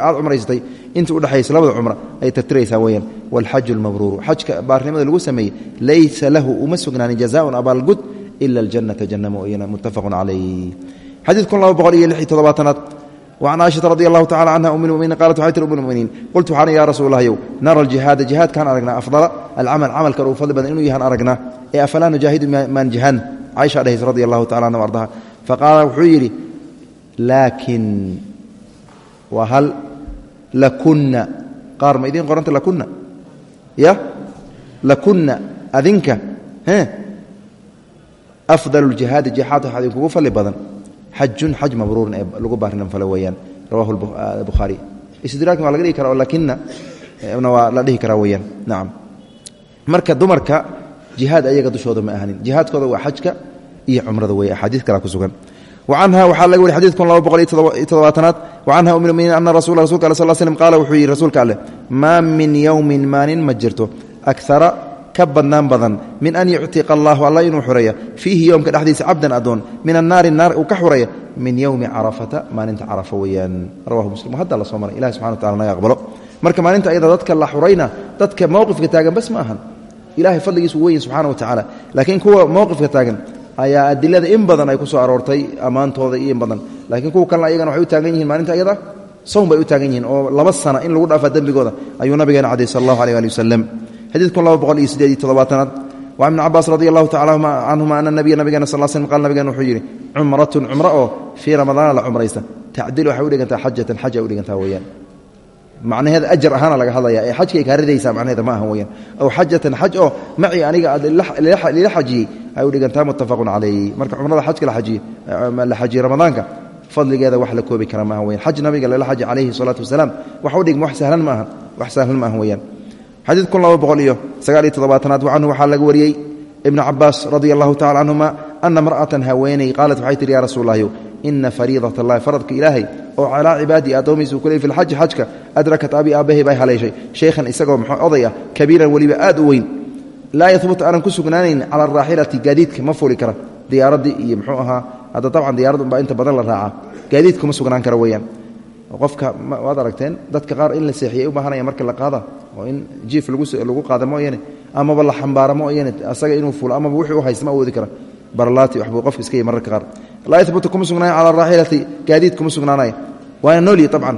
aad cumraystay inta udhexaysa labada cumra ay tartiraysaa weyaan waalxaju lmabruuru xajka baarnimada lagu sameeyey laysa lahu uma sugnaanin jazaaun abaalgud ila aljannata janna mooyana muttafaqun calayh xadiid kun laba boqol iyo lix iyo toddobaatanaad وعن cاشhaةa رضي الله تعالى عنها أم المؤمiنiن qالت waxay tir أم المؤمiنiin qultu waxaan ya rasuul الlahyw nara الجiهاada جiهاadkaan aragnaa أفضلa الcaمل camalkan uu fadli badan inuu yahaan aragnaa ee afalaa nujaahidu maan jihan caisha dhehayso radi allahu tacala anha ardaha. Faqaala wuxuu yidhi laakin waa hal lakuna qaar ma idiin qoranta lakuna ya? Lakuna adinka? Afdal jihaadi jihaad waxaa idinkugu fali badan. Xajun xaj mabruurin ee lagu baarinanfale weeyaan. Rawahu ah, bukhaari. Istidraakin waa laga dhigi kara oo eh, na waa la dhihi karaa weeyaan. Nacam marka dumarka jihaad ayaga dushooda ma ahanin jihaadkooda waa xajka iyo cumrada wey axaadiid kala ku sugan. Wacanha waxaa laga wari xadid kun laba boqol iyo toddobaatanaad. Wacanha um muminiin ana rasula rasulka ale sal slm qaala wuxuu yidhi rasuulka min yowmin maalin ma jirto. Akara badan. Min an yuctiqa allahu alla inuu xureeya fiihi yowmka dhexdiisa cabdan adoon min annaari naar uu ka xureeya min yowmi carafata maalinta carafa weeyaan. Rawahu muslim. Hadda la soo maray. Ilahi wa tacala naga aqbalo marka maalinta ayada dadka la xurayna dadka mowqifka taagan bas ma ahan ilahay fadligiisu weyn subxana wa tacaala. Laakiin kuwa mowqifka taagan ayaa adilada in badan ay ku soo aroortay ammaantooda iyo in badan. Laakiin kuwa kalena ayagana waxay u taagan yihiin maalinta ayada sawm bay u taagan yihiin oo laba sana in lagu dhaafa dembigooda ayuu nabigeena cadey sal allahu aleh ali wasalam xadiid kun laba boqol iyo sideed iyo toddobaatanaad. Wa ibn cabaas radi allahu tacala canhuma ana nabiya nabigeena sal slm qal nabigeena wuxuu yidhi cumratun cumro oo fii ramadaana la cumraysta. Tacdil waxay udhigantaa xajatan xaj ay udhigantaa weeyaan macnaheeda ajar ahaana laga hadlaya ee xajkay kaa ridaysaa macnaheeda ma aha weyaan aw xajatan xaj oo macii aniga aad lila xajiyey ay udhigantaa muttafaqun calayh marka cumrada xajka la xajiyey ramadaanka fadligeeda wax la koobi kara maaha weyan xaj nabiga lala xaji calayhi salaatu wasalaam wax udhigma wax sahlan ma aha wax sahlan ma aha weyaan xadiid kun laba boqol iyo sagaal iyo toddobaatanaad canhu waxaa laga wariyey ibnu cabaas radia allahu tacala canhuma ana mar'atan haweeney qaalat waxay tihi ya rasuul lahyow ina fariidat allahi faradka ilaahay oo calaa cibaadii addoomiisa u ku ley fi lxaji xajka adrakat abi aabbahay bay haleeshay shaykhan isagoo mxuu oday ah kabiiran weliba aad u weyn. Laa yahbut aanan ku sugnaanayn cala araaxilati gaadiidka ma fuli kara. Diyaaraddii iyo mxuu ahaa hadda tabcan diyaarad unbaa inta badan la raacaa. Gaadiidka ma sugnaan kara weeyaan. Qofka waad aragteen dadka qaar in la seexiyay u baahanaya marka la qaada oo in jiif lagu qaada mooyane amaba la xambaara mooyane asaga inuu fulo amaba wixii u haysta ma awoodi laa yahbutu kuma sugnaanay cala araaxilati gaadiid kuma sugnaanaya waana noolyi طabcan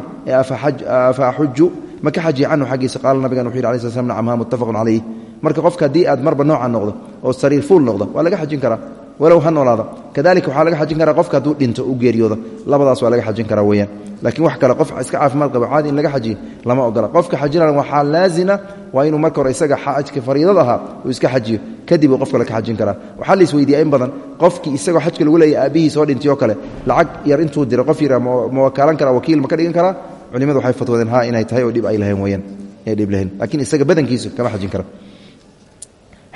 afa axuju ma ka xajiya canhu xaggiisa. Qaala nabigan wuxu yih alay sl slam nacamha muttafaqun calayh marka qofka haddii aad marba nooca noqdo oo sariir fuul noqdo waa laga xajin karaa walow ha noolaada kadalika waxaa laga xajin karaa qofka hadduu dhinto u geeriyoodo. Labadaas waa laga xajin karaa weyaan laakiin wax kale qof iska caafimaad qaba caadi in laga xajiyo lama ogola. Qofka xajinana waxaa laazima waa inuu marka hore isaga xajka fariidad uu iska xajiyo. Kadib uu qof kale ka xajin karaa. Waxaa la isweydiiya in badan qofkii isagoo xajka lagu leeyahy aabbihii soo dhintay kale lacag yar intuu diro qof yar ma wakaalan kara wakiil ma ka dhigan karaa? Culimadu waxay fatwoodeen ha inay tahay oo dhib ay lahayn weyaan inay dhib lahayn. Laakiin isaga badankiisu kama xajin kara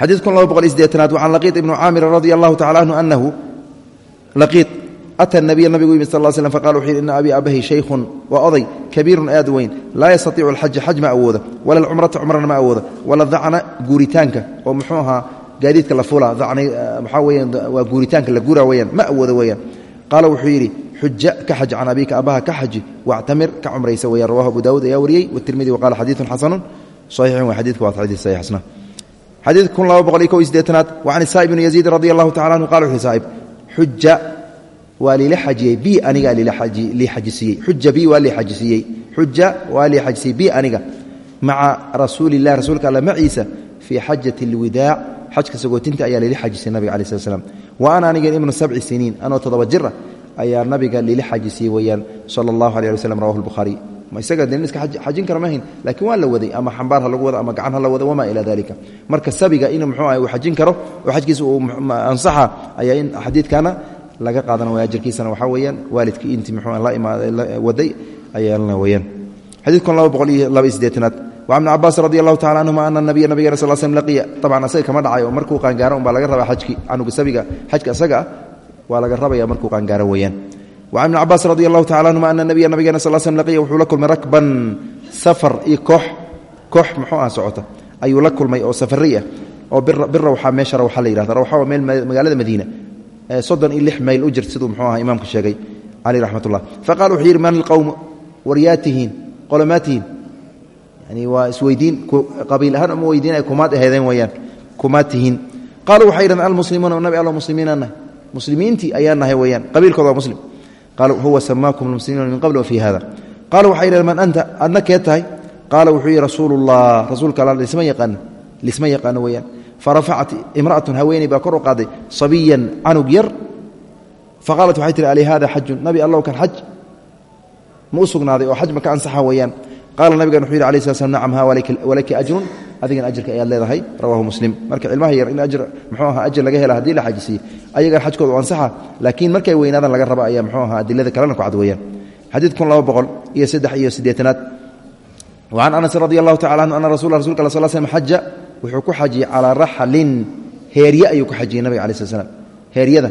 xadiid kun laba boqol iyo sideetanaad wacan laqiid ibnu caamir radia allahu tacala anhu anahu laqiid ata nabiya nabigu yimid sal slm faqala wuxuu yidhi ina abii abahi shaykhun waa oday kabiirun aad weyn laa yastatiicu alxaja xaj ma awooda wala alcumrata cumrana ma awooda wala dacna guuritaanka oo muxuu ahaa gaadiidka la fula dacni waxaa weeyaan waa guuritaanka la guura weeyaan ma awooda weeyaan. Qaala wuxuu yidhi xuja ka xaj can abiika abaha ka xaji wactamir ka cumraysa weeyaan rawahu abu daawuud ayaa wariyey watirmidi waqala xadiidun xasanun saxiixun waa xadiidka waa xadiid saxiix xasna xadiid kun laba boqol iyo kow iyo sideetanaad wacan isaa'ib bni yaziid radi allahu tacala anhu qala wuxuu saa'ib xuja waa liila xajiyey bi anigaa lii xajisiiyey xuja bi waa lii xajisiiyey xuja waa lii xajisiiyey bi aniga maca rasuuli illahi rasuulka alla maciisa fii xajati alwidaac xajka sagootinta ayaa liila xajisiyey nabiga alai slat slam wa ana anigan ibnu sabci siniin anoo toddoba jir ah ayaa nabiga liila xajisiiyey weeyaan sala allahu aleh ali waslm rawahu lbukhaariy isaga nin iska xajin kara mahayn laakiin waa la waday ama xambaar ha lagu wado ama gacan ha la wado wamaa ilaa dalika marka sabiga in muxuu ah uu xajin karo oo xajkiisa uu ansaxa ayaa in xadiidkana laga qaadanaya ajarkiisana waxaa weeyaan waalidkii intii muxuu la waday ayaana weeyaan. Xadiidkun laba boqol iyo laba iyo siddeetanaad wa ibn cabaas radi allahu tacala canhuma ana nabiya nabigana sal slm laqiya. Tabcan asaga kama dhacay oo markuu qaangaaro un baa laga rabaa xajkii. Canuga sabiga xajka asaga ah waa laga rabaya markuu qaangaaro weeyaan wacan ibn cabaas radi allahu tacala anhuma ana nabiya nabigeena sal slm laqiya wuxuu la kulmay rakban safar iyo koox koox muxuu ah socota ayuu la kulmay oo safari ah oo birawxa meesha rawxa la yihahda rawxa waa meel magaalada madiina soddon iyo lix mayl u jirt siduu muxuu aha imaamku sheegay caleyh raxmat ullah wuxuu yidhi man alqowmu waryaatihiin qolomaatihiin yani waa isweydiin qabiil ahaan uma weydiin ay kumaad aheedeen weeyaan kumaad qaaluu waxay yidhahdeen almuslimuuna nabi allo muslimiinaan nahay muslimiintii ayaan nahay weeyaan qabiilkooda waa muslim huwa samaakum almuslimiina min qabl wa fii hada qaaluu waxay yidhahdeen man anta adna kee tahay qaala wuxuu yidhi rasuulu llah rasuulka alla lisma yaqaano lisma yaqaano weyaan farafacat imra'atun haweeney baa kor u qaaday sabiyan canug yar faqaalat waxay tihi ali hada xajun nabi allow kan xaj ma u sugnaaday oo xaj ma ka ansaxa weeyaan qaala nabigan wuxuu yidhi alai sla slam nacam ha walaki ajrun adigan ajirka ayaad leedahay rawahu muslim. Marka cilmaha yar in ajr muxuu aha ajir laga hela haddii la xajisiiye ayagan xajkooda u ansaxa laakiin markay weynaadan laga raba ayaa muxuu aha adilada kalena ku cad weeyaan xadiid kun laba boqol iyo saddex iyo siddeetanaad. Wacan anas radi allahu tacala anhu ana rasula rasulka sal slm xaja wuxuu ku xajiyey calaa raxlin. Heerye ayuu ku xajiyey nabiga alai sl slam heeryada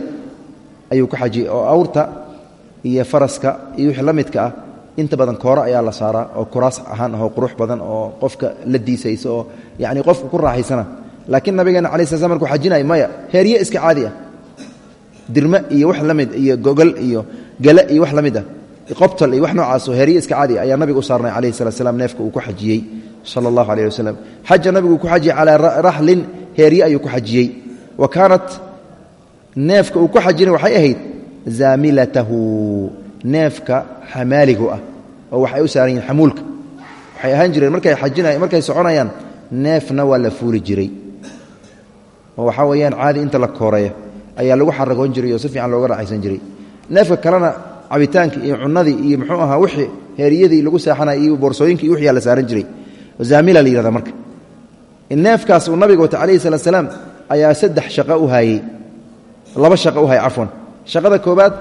ayuu ku xajiyey oo awrta iyo faraska iyo wixii la midka ah inta badan kooro ayaa la saaraa oo kuraas ahaan ahoo qurux badan oo qofka la diisaysa oo yani qofka ku raaxaysana. Laakiin nabigeena ala sl markuu xajinay maya heerye iska caadi ah. Dirme iyo wax la mid iyo gogol iyo gale iyo wax la mid ah qobtal iyo wax noocaasoo heerye iska caadi ah ayaa nabiga u saarnay calayhi salat slam neefka uu ku xajiyey sala allahu aleyh wasalam xaja nabigu ku xajiyey calaa raxlin heerye ayuu ku xajiyey. Wa kaanat neefka uu ku xajinay waxay ahayd zaamilatahu neefka xamaaligu ah oo waxay u saaran yihiin xamuulka. Waxay ahaan jireen markay ajina markay soconayaan neefna waa la fuuli jiray. Oo waxaa weeyaan caadi inta la kooreeya ayaa lagu xaragoon jiray oo si fiican looga raaxaysan jiray. Neefka kalena cabitaankii iyo cunadii iyo muxuu ahaa wixii heeriyadii lagu saaxanay iyo boorsooyinkii iyo wixyaa la saaran jiray. Zaamila la yihahda marka. Neefkaas uu nabiga wata calayhi salaat salaam ayaa saddex shaqo u haayey laba shaqo u hayay cafwan. Shaqada koobaad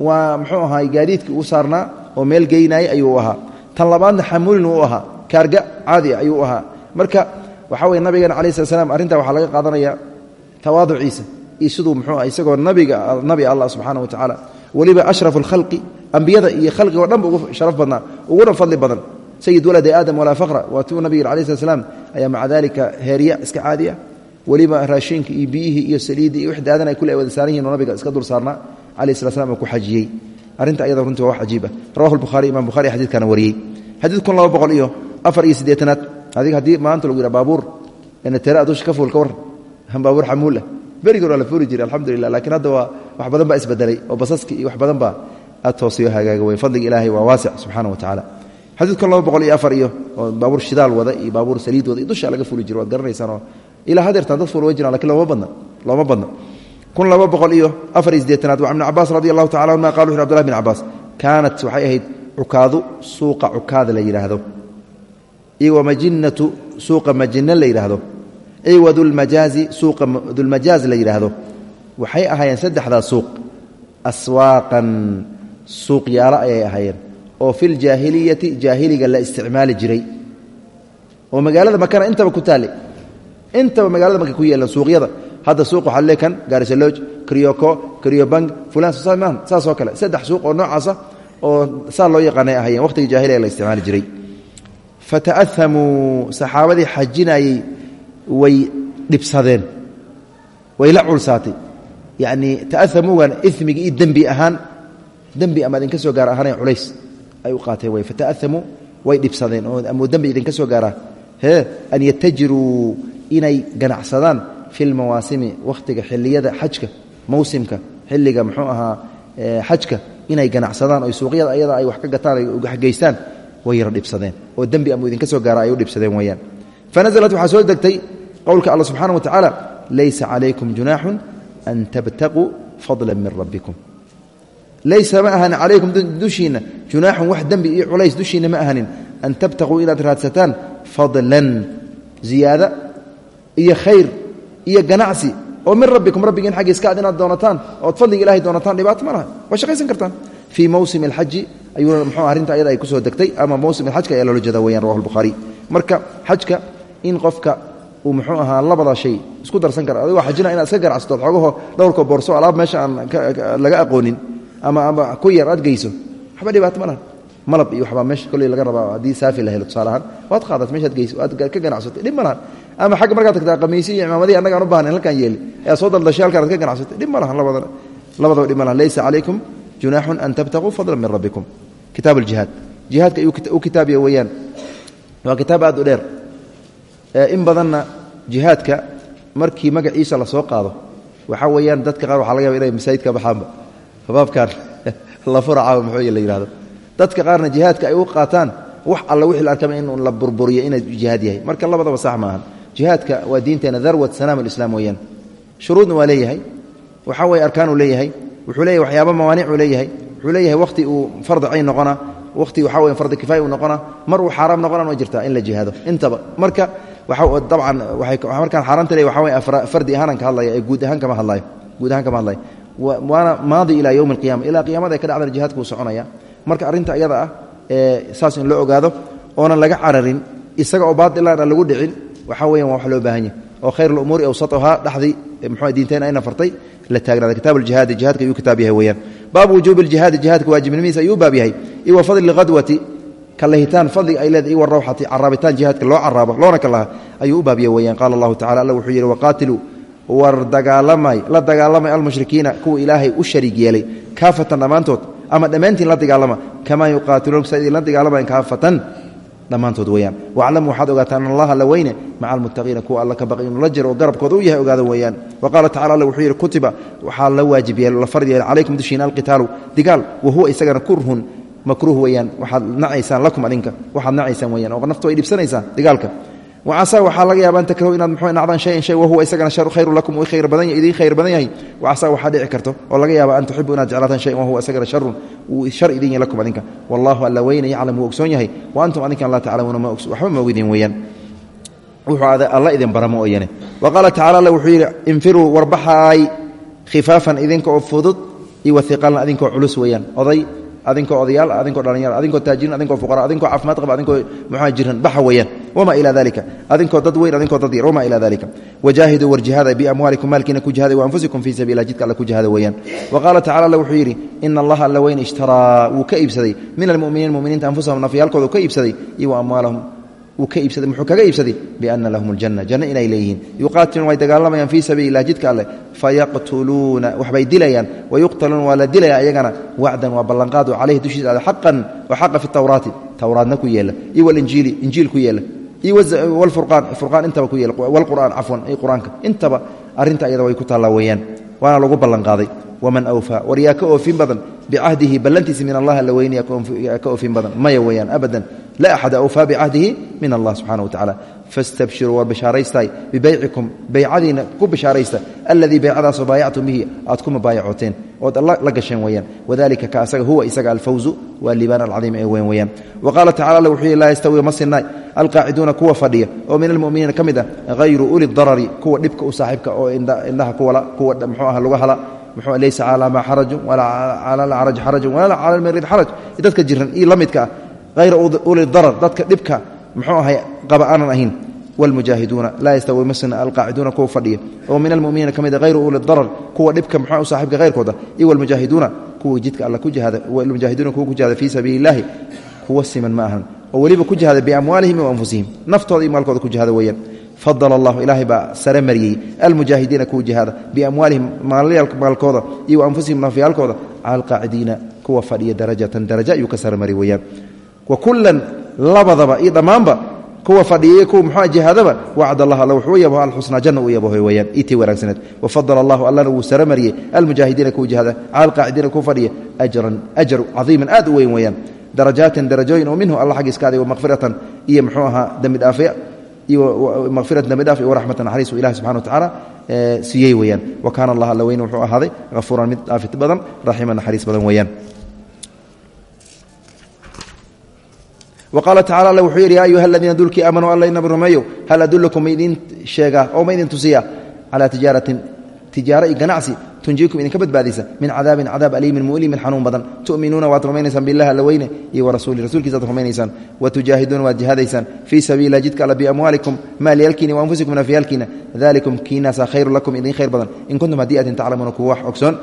waa muxuu ahaay gaadiidkii uu saarnaa oo meel geynaayay ayuu ahaa. Tan labaadna xamuulin uu ahaa kaarga caadi ayuu ahaa. Marka waxaa weye nabigeena calayi slat slam arrintaa laga qaadanaya tawaaduciisa. Iyo siduu muxuu ah isagoo nabiga nabi allah subxaana wa tacaala weliba ashrafu alkhalqi ambiyada iyo khalqigoo dhanba ugu sharaf badnaa uguna fadli badan. Sayid waladi aadam walaa faqra waa tuu nabiga calayi slat ayaa maca dalika heerya iska caadi ah weliba iyo biyihii iyo saliiddii iyo wix ay kule wada saaran yihiin nabiga iska dul saarnaa ku xajiyey. Arrinta ayada runtii waa wax cajiiba. Rawahu lbukhari imam bukhari xadidkana wariyey. Xadiid kun laba boqol iyo afar iyo siddeetanaad. Adiga haddii maanta lagu yidhaha baabuur tera dusha ka fuul ka war. Baabuur xamuulah berigoor waa la fuuli jiray alxamdulilah lakiin hadda waa wax badan baa isbedelay oo basaski iyo wax badan baa aad toosiyo hagaaga wey fadliga ilaahay waa waasic subxana wa tacala xadiid kun laba boqol iyo afar iyo oo baabuur shidaal wada iyo baabuur saliid wada iyo dusha laga fuuli jiro waad garanaysaanoo ilaa hadeertaan dad fuul way jiraan badna looma badna kun laba boqol iyo afar iyo sideetanaad wa ibn cabaas radi allahu tacala anhuma qala wuxu abdulahi bn cabaas kaanat waxay ahayd cukaadu suuqa cukaada la yidhaahdo. Iyo wamajinatu suuqa majina la yidhaahdo. Iyo wadulmajaazi suuqa dulmajaaz la yidhaahdo. Waxay ahaayeen saddexdaa suuq. Aswaaqan suuqyaalo ayay ahaayeen. Oo fi ljaahiliyati jaahiliga la isticmaali jiray. Oo magaalada makana intaba ku taale intaba magaalada marka ku yeelan suuqyada hadda suuq waxaa le kan gaarisaloj kryoko kryobang fulan sosman saasoo kale saddex suuq oo noocaasa oo saa loo yaqaanay ahayeen waqhtigii jahiliga la isticmaali jiray. Fata'ahamuu saxaabadii xajinayey way dhibsadeen. Way la culsaatay. Yacnii ta'ahamuugan imigi iyo dembi ahaan dembi ama idinka soo gaara ahaanay culays ay u qaateen way. Fata'ahamuu way dhibsadeen. Oo amuu dembi idinka soo gaaraa? Hee an yatajiruu inay ganacsadaan fi lmawaasimi wakhtiga xiliyada xajka mawsimka xilliga muxuu ahaa xajka inay ganacsadaan oy suuqyada ayada ay wax ka gataan ay waxgeystaan way yara dhibsadeen oo dembi amuu idinka soo gaara ay u dhibsadeen weeyaan fanaزlat waxaa soo degtay qowlka alla subxaana wa tacaala laysa calaykum junaaxun an tabtaquu fadla min rabbikum laysa ma ahanin calaykum dushiinna junaaxun wax dembi iyo culays dushiinna ma ahanin an tabtaquu inaad raadsataan fadlan ziyaada iyo khayr iyo ganacsi oo min rabbikum rabbigiin xaggiiska ad inaad doonataan ood fadliga ilahay doonataan dhibaato ma laha. Waa shaqaysan kartaan. Fii mawsim alxaji ayuuna mxuu arrinta ayada ay ku soo degtay ama mawsim alxajka ayaa loola jeeda weyaan rawahu lbukhaari marka xajka in qofka uu muxuu ahaa labada shay isku darsan kara adigoo xajina inaad iska ganacsato ad xoogaho dhowrka boorso alaab meesha aan laga aqoonin ama ama ku yar aad geyso waxba dhibaato ma laha malab iyo waxbaa meesha kolley laga rabaa haddii saafi la helo tusaale ahaan. Waad qaadat meeshaad geyso aad ka ganacsatay dhib ma lahan ama xagga markaad tagtaa qamiisi iyo cimaamadihi annagaan u bahnayn halkaan yeeli. Ee soo daldashay halkaan ad ka ganacsatay dhib ma lahan labadana labadaba dhib ma lahan laysa calaykum junaaxun an tabtaquu fadlan min rabbikum. Kitaab aljihaad jihaadka u kitaabiya weeyaan waa kitaab aad u dheer. In badanna jihaadka markii magaciisa la soo qaado waxaa weeyaan dadka qaar waxa laga yaba inay masaajidka baxaanba. Baabkan la furacaaba muxuu la yihahdo dadka qaarna jihaadka ay u qaataan wax alla wixii la arkaba in la burburiyo inay jihaad yahay. Marka labadaba sax maahan. Jihaadka waa diinteena darwat sanaam alislaam weeyaan. Shuruudna waa leeyahay. Waxaa weeye arkaanuu leeyahay. Wuxuu leeyahay waxyaaba mawaanicuu leeyahay. Wuxuu leeyahay wakhti uu fardi cayn noqona wakhti waxaa weya fardi kifaaya uu noqona mar uu xaaraam noqonan way jirtaa in la jihaado. Intaba marka dabcan markaan xaaraanta le waxa wey fardi ahaanan ka hadlaya ee guud ahaan kama hadlayo guud ahaan kama hadlayo waana maadi ilaa yowmi alqiyama ilaa qiyamada ay ka dhacdana jihaadka uu soconaya marka arrinta ayada ah saas in loo ogaado oonan laga cararin isaga oo baadilaan aan lagu dhicin waxaa weyan waa wax loo baahan yahy oo khayr lumuuri awsatuhaa dhexdii mxu diinteen ayna fartay la taagnaada. Kitaab aljihaadi jihaadka ayuu kitaab yahay weyaan baabu wujuubi aljihaadi jihaadka waajibnimihiisa ayuu baab yahay. Iyo wa fadli lhadwati kalahitaan fadliga ay leedahay wa rawxati caraabitaan jihaadka loo caraabo loona kalaha ayuu u baabya weyaan qaala allahu tacala alla wuxuu yidhi waqaatiluu war dagaalamay la dagaalamay almushrikiina kuwa ilaahay u shariig yeelay kaafatan dhammaantood ama dhammaantiin la dagaalama. Kamaa yuqaatiluun sa idinla dagaalamayan kaafatan dhammaantood weyaan waclamu waxaad ogaataan an allaha la weyne maca almuttaqiina kuwa alla ka baqi inuu la jiro oo garabkooda u yahay ogaada weeyaan. Wa qaala tacala alla wuxuu yidhi kutiba waxaa la waajib yeelay la fard yeelay calaykum dushiina alqitaalu. Digaal wa huwa isagana kurhun makruuh weyaan waxaad nacaysaan lakum adinka waxaad nacaysaan weyaan oo naftu ay dhibsanaysaan dagaalka wacasaa waxaa laga yaaba an takrahu inaad muxuu nacdaan shayan shay wahuwa isagana sharu khayru lakum khayr badan idiin khayr badan yahay. Wacasaa waxaa dhici karto oo laga yaaba an tuxibu inaad jeclaataan shayan wahuwa isagana sharun uu shar idin yahy lakum adinka. Wallahu alla weyne yaclam wuu ogsoon yahay. Wa antum adinkan laa taclamuuna waxba ma ogidin weeyaan. Alla idin bara ma oyane wa qaala tacala alla wuxuu yidhi infiruu warbaxaay khifaafan idinka oo fudud iyo wahiqaalan adinkoo culus weeyaan. Oday adinkoo odayaal adinkoo dhalinyaro adinkoo taajiriin adinkoo fuqara adinkoo caafimaad qaba adinkoo muxaa jiran baxa weeyaan wamaa ilaa dalika adinkoo dad weyn adinkoo dad yar wamaa ilaa dalika wajaahiduu warjihaada biamwaalikum maalkiina ku jihada waanfusikum fii sabiilah jidka alla ku jihada weeyaan wa qaala tacala alla wuxuu yidhi ina allaha alla weyn ishtaraa wuu ka iibsaday min almuminiin muminiinta anfusahum nafyaalkooda ka iibsaday iyo wa amwaalahum muxuu kaga iibsaday biana lahum aljanna janno inay leeyihiin yuqaatiluun way dagaalamayaan fii sabiili lah jidka alleh fayaqtuluuna waxbay dilayaan wayuqtaluuna waa la dilaya ayagana wacdan waa ballanqaad oo caleyhi dushiisa ada xaqan wa xaqa fi tawraati towraadna ku yeela iyo walinjiili injiil ku yeela furqaan intaba arrinta ayada way ku taallaa weeyaan. Waana lagu ballanqaaday. Waman awfaa war yaa ka oofin badan bicahdihi ballantiisa min allah alla weyniya ka oofin badan. Maya weeyaan abadan. La axada awfaa bicahdihi min allah subxana wa tacala fastabshiruu war bishaaraystaay bibeycikum beycadiina ku bishaaraysta alladii beycadaasoo baayactum bihi aad ku mabaayacoteen ood la gasheen weeyaan wadalika ka asaga huwa isaga alfawzu waa liibaan alcadiim ee weyn weeyaan wa qaala tacala alla wuxuu yihi laa yastawi ma sinnaay alqaaciduuna kuwa fadhiya oo min almuminiina ka mid ah hayru uli darari kuwa dhibka u saaxiibka oo indhaha kuwala kuwa muxuu ah luga hala laysa calaa maa xarajun walaa cala alacraj xarajun walaa cala almariid xaraj dadka jiran iyo la midka ah hayra uli darar dadka dhibka muxuu ahay qaba aanan ahayn wاlmujaahiduuna laa yastawi masna alqaaciduuna kuwa fadhiya. Oo min almuminiina ka mid a hayru uli darar kuwa dhibka muxuu saaxiibka hayrkooda iyo wlmujaahiduuna kuwa jidka alla ku jihada wlmujaahiduuna kuwa ku jihada fii sabiili kuwa siman ma ahan. Oo weliba ku jihada biamwaalihim wa anfusihim. Naftooda iyo maalkooda ku jihada weeyaan. Fadl allahu ilaahay baa sare mariyey. Almujaahidiina kuwa jihaada biamwaalihim maalkooda iyo anfusihim nafyaalkooda cala alqaacidiina kuwa fadhiya darajatan daraja ayuu ka sare mari weyaan wa kulan labadaba iyo dhammaanba kuwa fadhiyay kuwa muxua jihaadaba wacd allah alla wuxuu yabaho alxusnaa janna u yabaho weyaan itii wanaagsaneed wafadl allahu allana wuu sare mariyey almujaahidiina kuwa jihaada cala kuwa fadhiya ajran ajar cadiiman aad u weyn weeyaan darajaatin darajooyin oo minhu alla xaggiiska aday iyo muxuu ahaa dembi dhaafya iyo maqfirat dembi dhaaf iyo waraxmata naxariis uu ilahi subxana wa tacaala siiyey weeyaan wa kaana allah alla weyne wuxuu ahaaday hafuuran mid dhaafid badan raxima naxariis badan weeyaan qaala tacala alla wuxuu yidhi yaa ayuha aladiina dulkii aamanuu alla inabi rumeeyo hal adulakum ma idin sheegaa oo ma idin tusiya calaa tijaaratin tijaaro iyo ganacsi tunjiikum idinka badbaadisa min cadaabin cadaab aliimin mu'limin xanuun badan tu'minuuna waad rumaynaysaan billahi alla weyne iyo warasuuli rasuulkiisa ad rumaynaysaan watujaahiduuna waad jihaadaysaan fii sabiililah jidka alla biamwaalikum maalyaalkiina wa anfusikum nafyaalkiina dalikum kiinaasaa khayru lakum idin khayr badan in kuntum haddii aadin taclamuuna kuwa wax ogsoon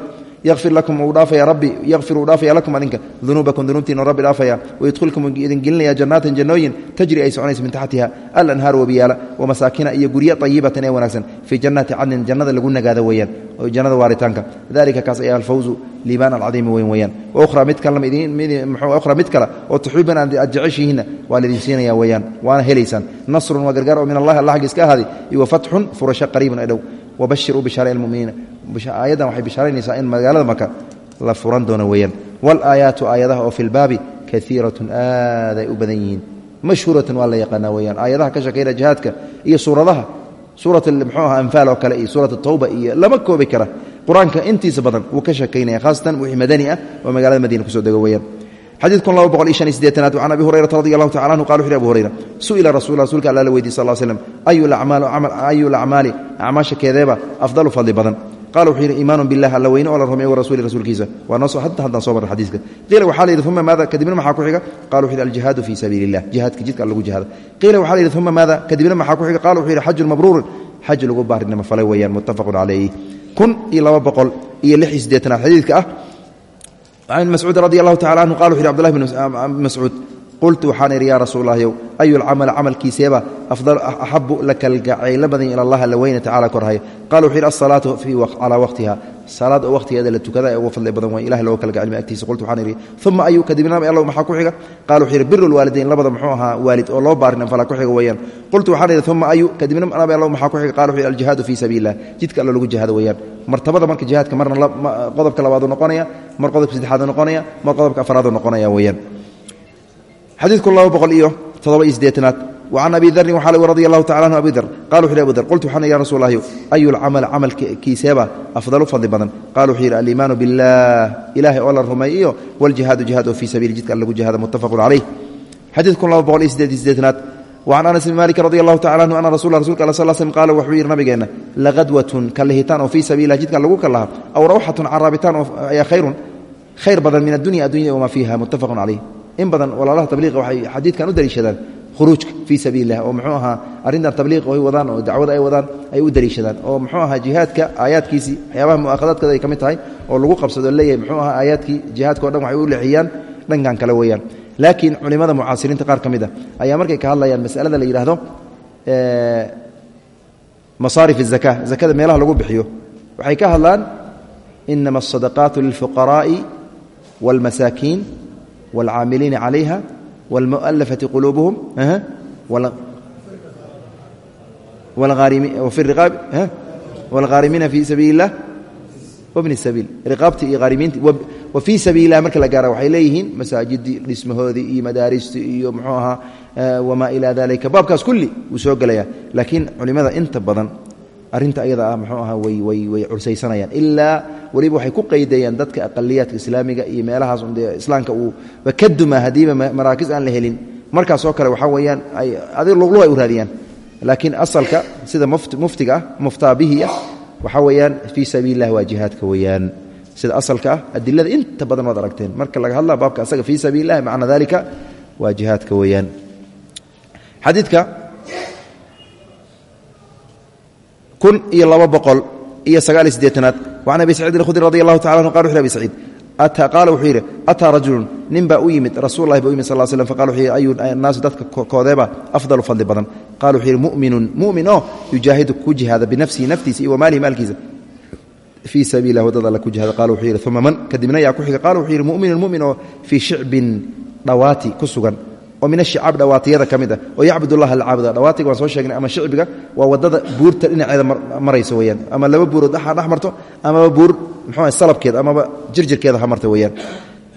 yakfir lakum uu dhaafaya rabbi yakfir uu dhaafaya lakum adinka. Dunuubakum dunuubtiina rabbi dhaafaya wayudkhilkum idin gelinaya jannaatin jannooyin tajri ay soconaysa min taxtiha alanhaar webiyaala wamasaakina iyo guryo ayibatan ee wanaagsan. Fii jannaati cadnin jannada lagu nagaado weeyaan. Oo jannada waaritaanka. Dalika kaas ayaa alfawzu liibaan alcadiimi weyn weeyaan. Wakhra mid kaleukhra mid kale oo tuxiban aad jeceshihiinna waa laidin siinaya weeyaan. Waana helaysaan nasrun waa gargaar oo min allahi allah xaggiis ka ahaaday. Iyo wafatxun furasho qariibun ee dhow. Wabashir u bishaarey almuminiina aayaddan waxay bishaaraynaysaa in magaalada maka la furan doono weeyaan. Walaayaatu aayadaha oo fi lbaabi kaiiratun aaday u badan yihiin. Mashhuuratun waa la yaqaanaa weyaan aayadaha ka shakayna jihaadka iyo suuradaha suurat mxuu aha anfaal oo kale iyo suurat tawba iyo lama koobi kara. Qur'aanka intiisa badan wuu ka shakaynaya khaasatan wixii madani ah oo magaalada madiina ku soo dego weyaan xadiid laba boqol iyo shan iyo sideetanaad can abi hurayrata radi allahu tacala anhu qala wuxu yhi abu hurayra su'ila rasul rasulka alla la weydiy sal l slm ayu lacmaali acmaasha keedeeba afdalu fadli badan qala wuxuu yidhi iimaanu bilah alla weyne oo la rumeeyo warasuuli rasuulkiisa waa noo hadda haddaan soo marra xadiiska qiila waxaa la yidhi uma maada kadibna maxaa ku xiga qala wuxu yidhi aljihaadu fii sabiili illah jihaadka jidka lagu jihaada qiila waxaa la yidhi uma maada kadibna maxaa ku xiga qala wuxuu yidhi xajun mabruurun xaj lagu baarinimo falay weeyaan muttafaqun calayh kun iyo laba boqol iyo lix iyo siddeetanaad xadiidka ah can mascuud radi allahu tacala anhu qala wuxu yhi abdullahi bn mascuud qultu waxaan idhi yaa rasuul lahyow ayu lcamali camalkiiseeba axabu la kalgacaylo badan ila allah alla weyne tacala korhaya qala wuxu yidhi asalaatu calaa waqtiha salaad oo waqtigeeda la tukada ee ugu fadli badan way ilahi looga kalgacilmi agtiisa. Qultu waxaan idhi uma ayu kadibna allow maxaa ku xiga? Qala wuxuu yidhi biru lwaalidayn labada muxuu ahaa waalid oo loo baarin falaa ku xiga weeyaan. Qultu waxaan idhi uma ayu kadibna nabi allow maxaa ku xiga? Qala wuxu yidhi aljihaadu fii sabiili illah jidka alla lagu jihaado weeyaan. Martabada marka jihaadka marna qodobka labaaduu noqonaya mar qodobka saddexaaduu noqonaya mar qodobka afraaduu noqonaya weeyaan xadiidku laba boqol iyo todoba iyo siddeetanaad. Wacan abi darin waxaa lg radi allahu tacala anhu abi dar qala wuxu yhi abu dar qultu waxaan ya rasul lahyo ayu lcamal camalkiiseeba afdalu fadli badan? Qala wuxuu yidhi aliimaanu billah ilahay oo la rumeey iyo waljihaadu jihaad oo fii sabiili jidka lagu jihaada muttafaqun calayh. Xadiidku laba boqol iyo siddeed iyo siddeetanaad. Wacan anas bn malik radi allahu tacala anhu ana rasul rasulka al sl slm qaala wuxuu yidhi nabigeenna laqadwatun kallihitaan oo fii sabiililah jidka lagu kallaha aw rawxatun caraabitaan ayaa khayrun khayr badan min addunya addunyada wamaa fiiha muttafaqun calayh in badan walaalaha tabliiqa waxay xadiidkan u daliishadaan khuruujka fii sabiili oo muxuu ahaa arrintan tabliiqa ay wadaan oo dacwada ay wadaan ay u daliishadaan oo muxuu ahaa jihaadka aayaadkiisii waxyaabaha mu'akhadaadkada ay ka mid tahay oo lagu qabsado leeyahay muxuu ahaa aayaadkii jihaadka o dhan waxay u leexiyaan dhankan kale weeyaan. Laakiin culimmada mucaasiriinta qaar ka mid a ayaa markay ka hadlayaan masalada la yidhaahdo masaarif azaka zakada meelaha lagu bixiyo. Waxay ka hadlaan inama asadaqaatu lilfuqaraa'i waalmasaakiin wاlmasaakiin wاlcaamiliina calayha wاlmu'alafati quluubuhum wاlghaarimiina fii sabiili اllah wbni sabiil riqaabtii iyo haarimiinti wa fii sabiili lah marka la gaara waxay leeyihiin masaajidii dhismahoodii iyo madaaristii iyo muxuu ahaa wamaa ilaa dalika baabkaas kulli wuu soo gelaya laakiin culimmada inta badan arrinta ayada ah muxuu ahaa way cursaysanayaan. Ilaa weliba waxay ku qaydeeyaan dadka aqaliyaadka islaamiga iyo meelahaas dee islaamka uu ka duma haddiiba maraakis aan la helin. Markaasoo kale waxaa weeyaan ay adig luqluhu ay u raadiyaan. Laakiin asalka sida muftiga ah muftaa bihi ah waxaa weeyaan fii sabiili lah waa jihaadka weeyaan. Sida asalka ah adilada inta badan waad aragteen. Marka laga hadla baabka asaga fii sabiili lah macna dalika waa jihaadka weeyaan xadiidka kun iyo laba boqol iyo sagaal iyo siddeetanaad wacan abi saciidin alkhudri radi allahu tacala anhu qala wuxu abi saciid qaala wuxuu yidhi ataa rajulun nin baa u yimid rasuul lahi ba u yimid sal slm faqala wuxuu yidhi ayu naasi dadka koodeeba afdalu fadli badan. Qala wuxuu yidhi mu'minun mu'min oo yujaahidu ku jihaada binafsihi naftiisa iyo wamaalihi maalkiisa. Fii sabiili lah waddada alla ku jihaada qala wuxuu yidhi uma man kadibna yaa ku xiga qala wuxuu yidhi mu'minun mu'min oo fii shicbin dhawaati ku sugan oo min ashicaab dhawaatiyada ka mid ah oo yacbud allaha la caabuda dhawaatiga waan soo sheegnay ama shicbiga waa waddada buurta dhinaceeda maraysa weyaan ama laba buurood dhex marto amaba buur muxuu salabkeeda amaba jirjirkeeda ha marta weyaan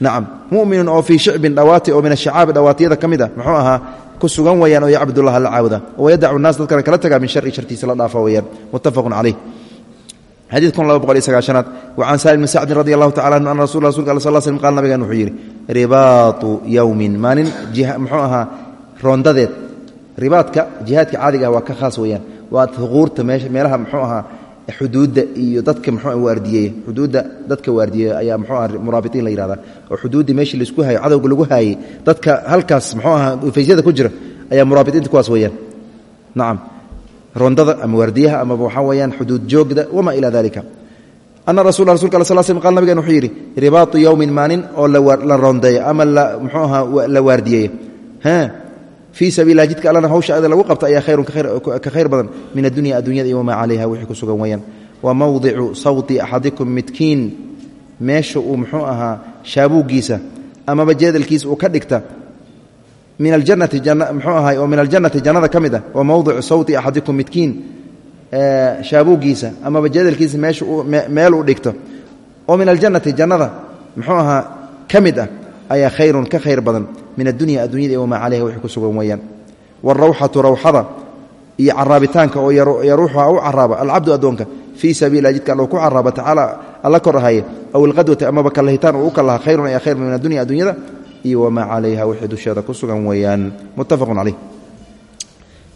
nacam mu'minun oo fii shicbin dhawaati oo min ashicaabi dhawaatiyada ka mid ah muxuu ahaa ku sugan weyaan oo yacbud allaha la caabuda wayadacu naas dadkana kala tagaa min shari shartiisa la dhaafa weyaan xadiid kun laba boqol iyo sagaashanaad wacan saali bni sacdin radi allahu tacala anhu ana rasul rasulka al sal slm qal nabigan wuxuu yidhi ribaatu yowmin maalin muxuu ahaa roondadeed ribaadka jihaadka caadiga ah waa ka khaas weeyaan. Waa huquurta meelaha muxuu ahaa xuduudda iyo dadka muxuu waardiyeeya xuduudda dadka waardiyeeya ayaa muxuu aha muraabitiin la yihahdaa oo xuduuddii meeshii la isku hayo cadowga lagu haayey dadka halkaas muxuu ahaa faysyada ku jira ayaa rondada ama waardiyaha amaba waxaa weyaan xuduud joogda wamaa ilaa dalika ana rasul rasulka sl sl qal nabigan wuxuu yidhi ribaatu yowmin maalin oo la rondeeyo ama mxuu ahaa la waardiyeeyo fii sabiilah jidka allana hawsha ada lagu qabta ayaa khayrun ka khayr badan min addunya addunyada iyo wamaa calayha wixii ku sugan weyaan wa mowdicu sawti axadikum midkiin meesha uu muxuu ahaa shaabuuggiisa amaba jeedalkiisa uu ka dhigta min aljannati mxuu ahay oo min aljannati jannada ka mid ah wa mowdicu sawti axadikum midkiin shaabuuggiisa amaba jeedalkiisa meesha meel uu dhigto oo min aljannati jannada muxuu ahaa ka mid ah ayaa khayrun ka khayr badan min addunya addunyada iyo wamaa calayha wixii ku sugan weeyaan waarawxatu rawxada iyo caraabitaanka oo yaruuxuha u caraaba alcabdu addoonka fii sabiila jidka alla ku caraaba tacaala alla kor ahaye aw ilqadwati amaba addunyada iyo wamaa calayha wixii dusheeda ku sugan weeyaan. Muttafaqun caleyh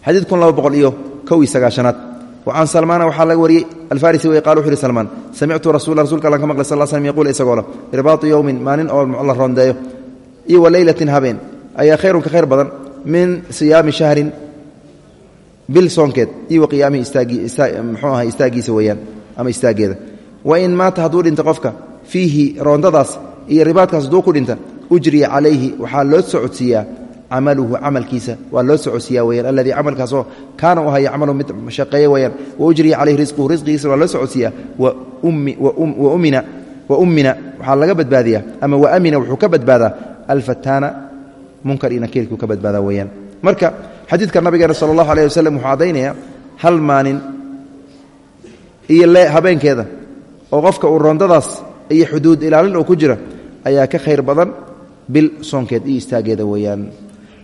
xadiid kun laba boqol iyo kow iyo sagaashanaad. Wacan salmaana waxaa laga wariyey alfarisi wey qal wuxu uhi salmaan samictu rasula rsulka allan ka maqlay sal slm yaquul isagoo le irbaatu yowmin maalin oo la rondeeyo iyo wa leylatin habeen ayaa khayrun ka khayr badan min siyaami shahrin bil soonkeed iyo wa qiyaamihi mxuu istaagiisa weeyaan ama istaageeda. Wain maata hadduu dhinta qofka fiihi roondadaas iyo ribaadkaas hadduu ku dhinta ujriya calayhi waxaa loo socodsiiyaa camaluhu camalkiisa. Waa loo socodsiiya weyaan aladii camalkaasoo kaana u haya camalu mid shaqeeye weyaan wa ujriya calayhi risquhu risqigiisa waa loo socodsiiyaa. Wa ummina waxaa laga badbaadiyaa. Ama wa amina wuxuu ka badbaadaa alfataana munkar iyo nakiirkuu ka badbaadaa weyaan marka xadiidka nabigeena sala allahu aleh waslem wuxuu caddaynaya hal maalin iyo habeenkeeda oo qofka uu roondadaas iyo xuduud ilaalin oo ku jira ayaa ka khayr badan bil soonkeed iyo istaageeda weeyaan.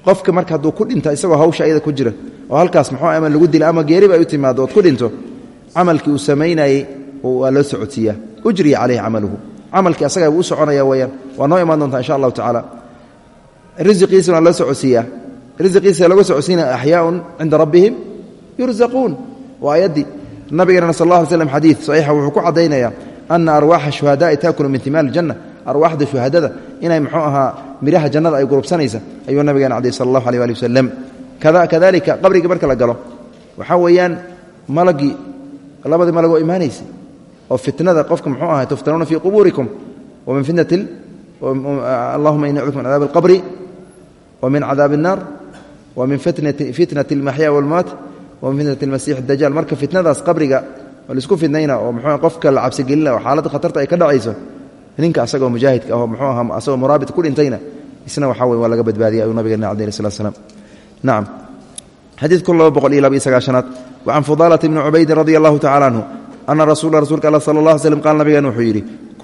Qofka marka hadduu ku dhinta isagoo hawsha ayada ku jira oo halkaas muxuu ama lagu dila ama geeriba ay u timaado ood ku dhinto camalkii uu samaynayey waa loo socodsiiyaa ujriya caleyhi camaluhu. Camalkii asagaa u soconaya weyaan waa noo imaan doontaa insha allahu tacaala. Risiqiisa waa loo socodsiiyaa laga socodsiinaya axyaaun cinda rabbihim yurzaquun. Waa ayaddii nabigeena sal alla alay slam xadiid saxiixa wuxuu ku caddaynaya ana arwaaxa shuhadaai taakulu min timaali janna arwaaxda shuhadada inay muxuu ahaa midhaha jannada ay gurubsanaysa ayuu nabigeena cadday sal allahu aleh ali wasalam kadalika qabrigii marka la galo waxaa weeyaan malagii labadii malag oo imaanaysa oo fitnada qofka muxuu ahay tuftanuuna fii qubuurikum wa min fitnati allahuma ini acuudu min cadaabi alqabri wa min cadaabi الnaar wa min fitnati اlmaxya walmaat wa min fitnati اlmasiix اdajaal marka fitnadaas qabriga laisku fidnayna oo mxuu qofka la cabsigelina oo xaaladda khatarta ay ka dhacayso ninka asagoo mujaahidka ahoo muxuu aha asagoo muraabit ku dhintayna isna waxaa wey waa laga badbaadiyay ayuu nabigeena calaih slat slam nacam xadiid kun laba boqol iyo laba iyo sagaashanaad. Wacan fudaalata bni cubaydin radia allahu tacala canhu ana rasuula rasuulka alla sala allah slm qaal nabigeena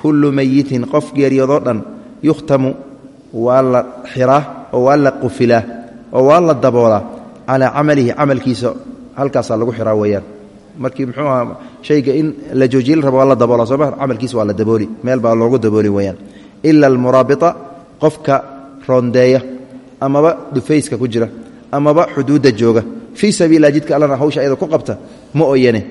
kullu meyitin qof geeriyoodoo dhan yukhtamu waa la xiraa oo waa la qufilaa oo waa la daboolaa calaa camalihi camalkiisa halkaasaa lagu xiraa weeyaan markii muxuu aha shayga in la joojiyil rabo waa la daboola sooma camalkiisa waa la dabooli. Meel baa loogu dabooli weyaan ila almuraabita qofka rondeeya amaba dhufayska ku jira amaba xuduudda jooga. Fii sabiila jidka allana hawsha ayada ku qabta ma oyane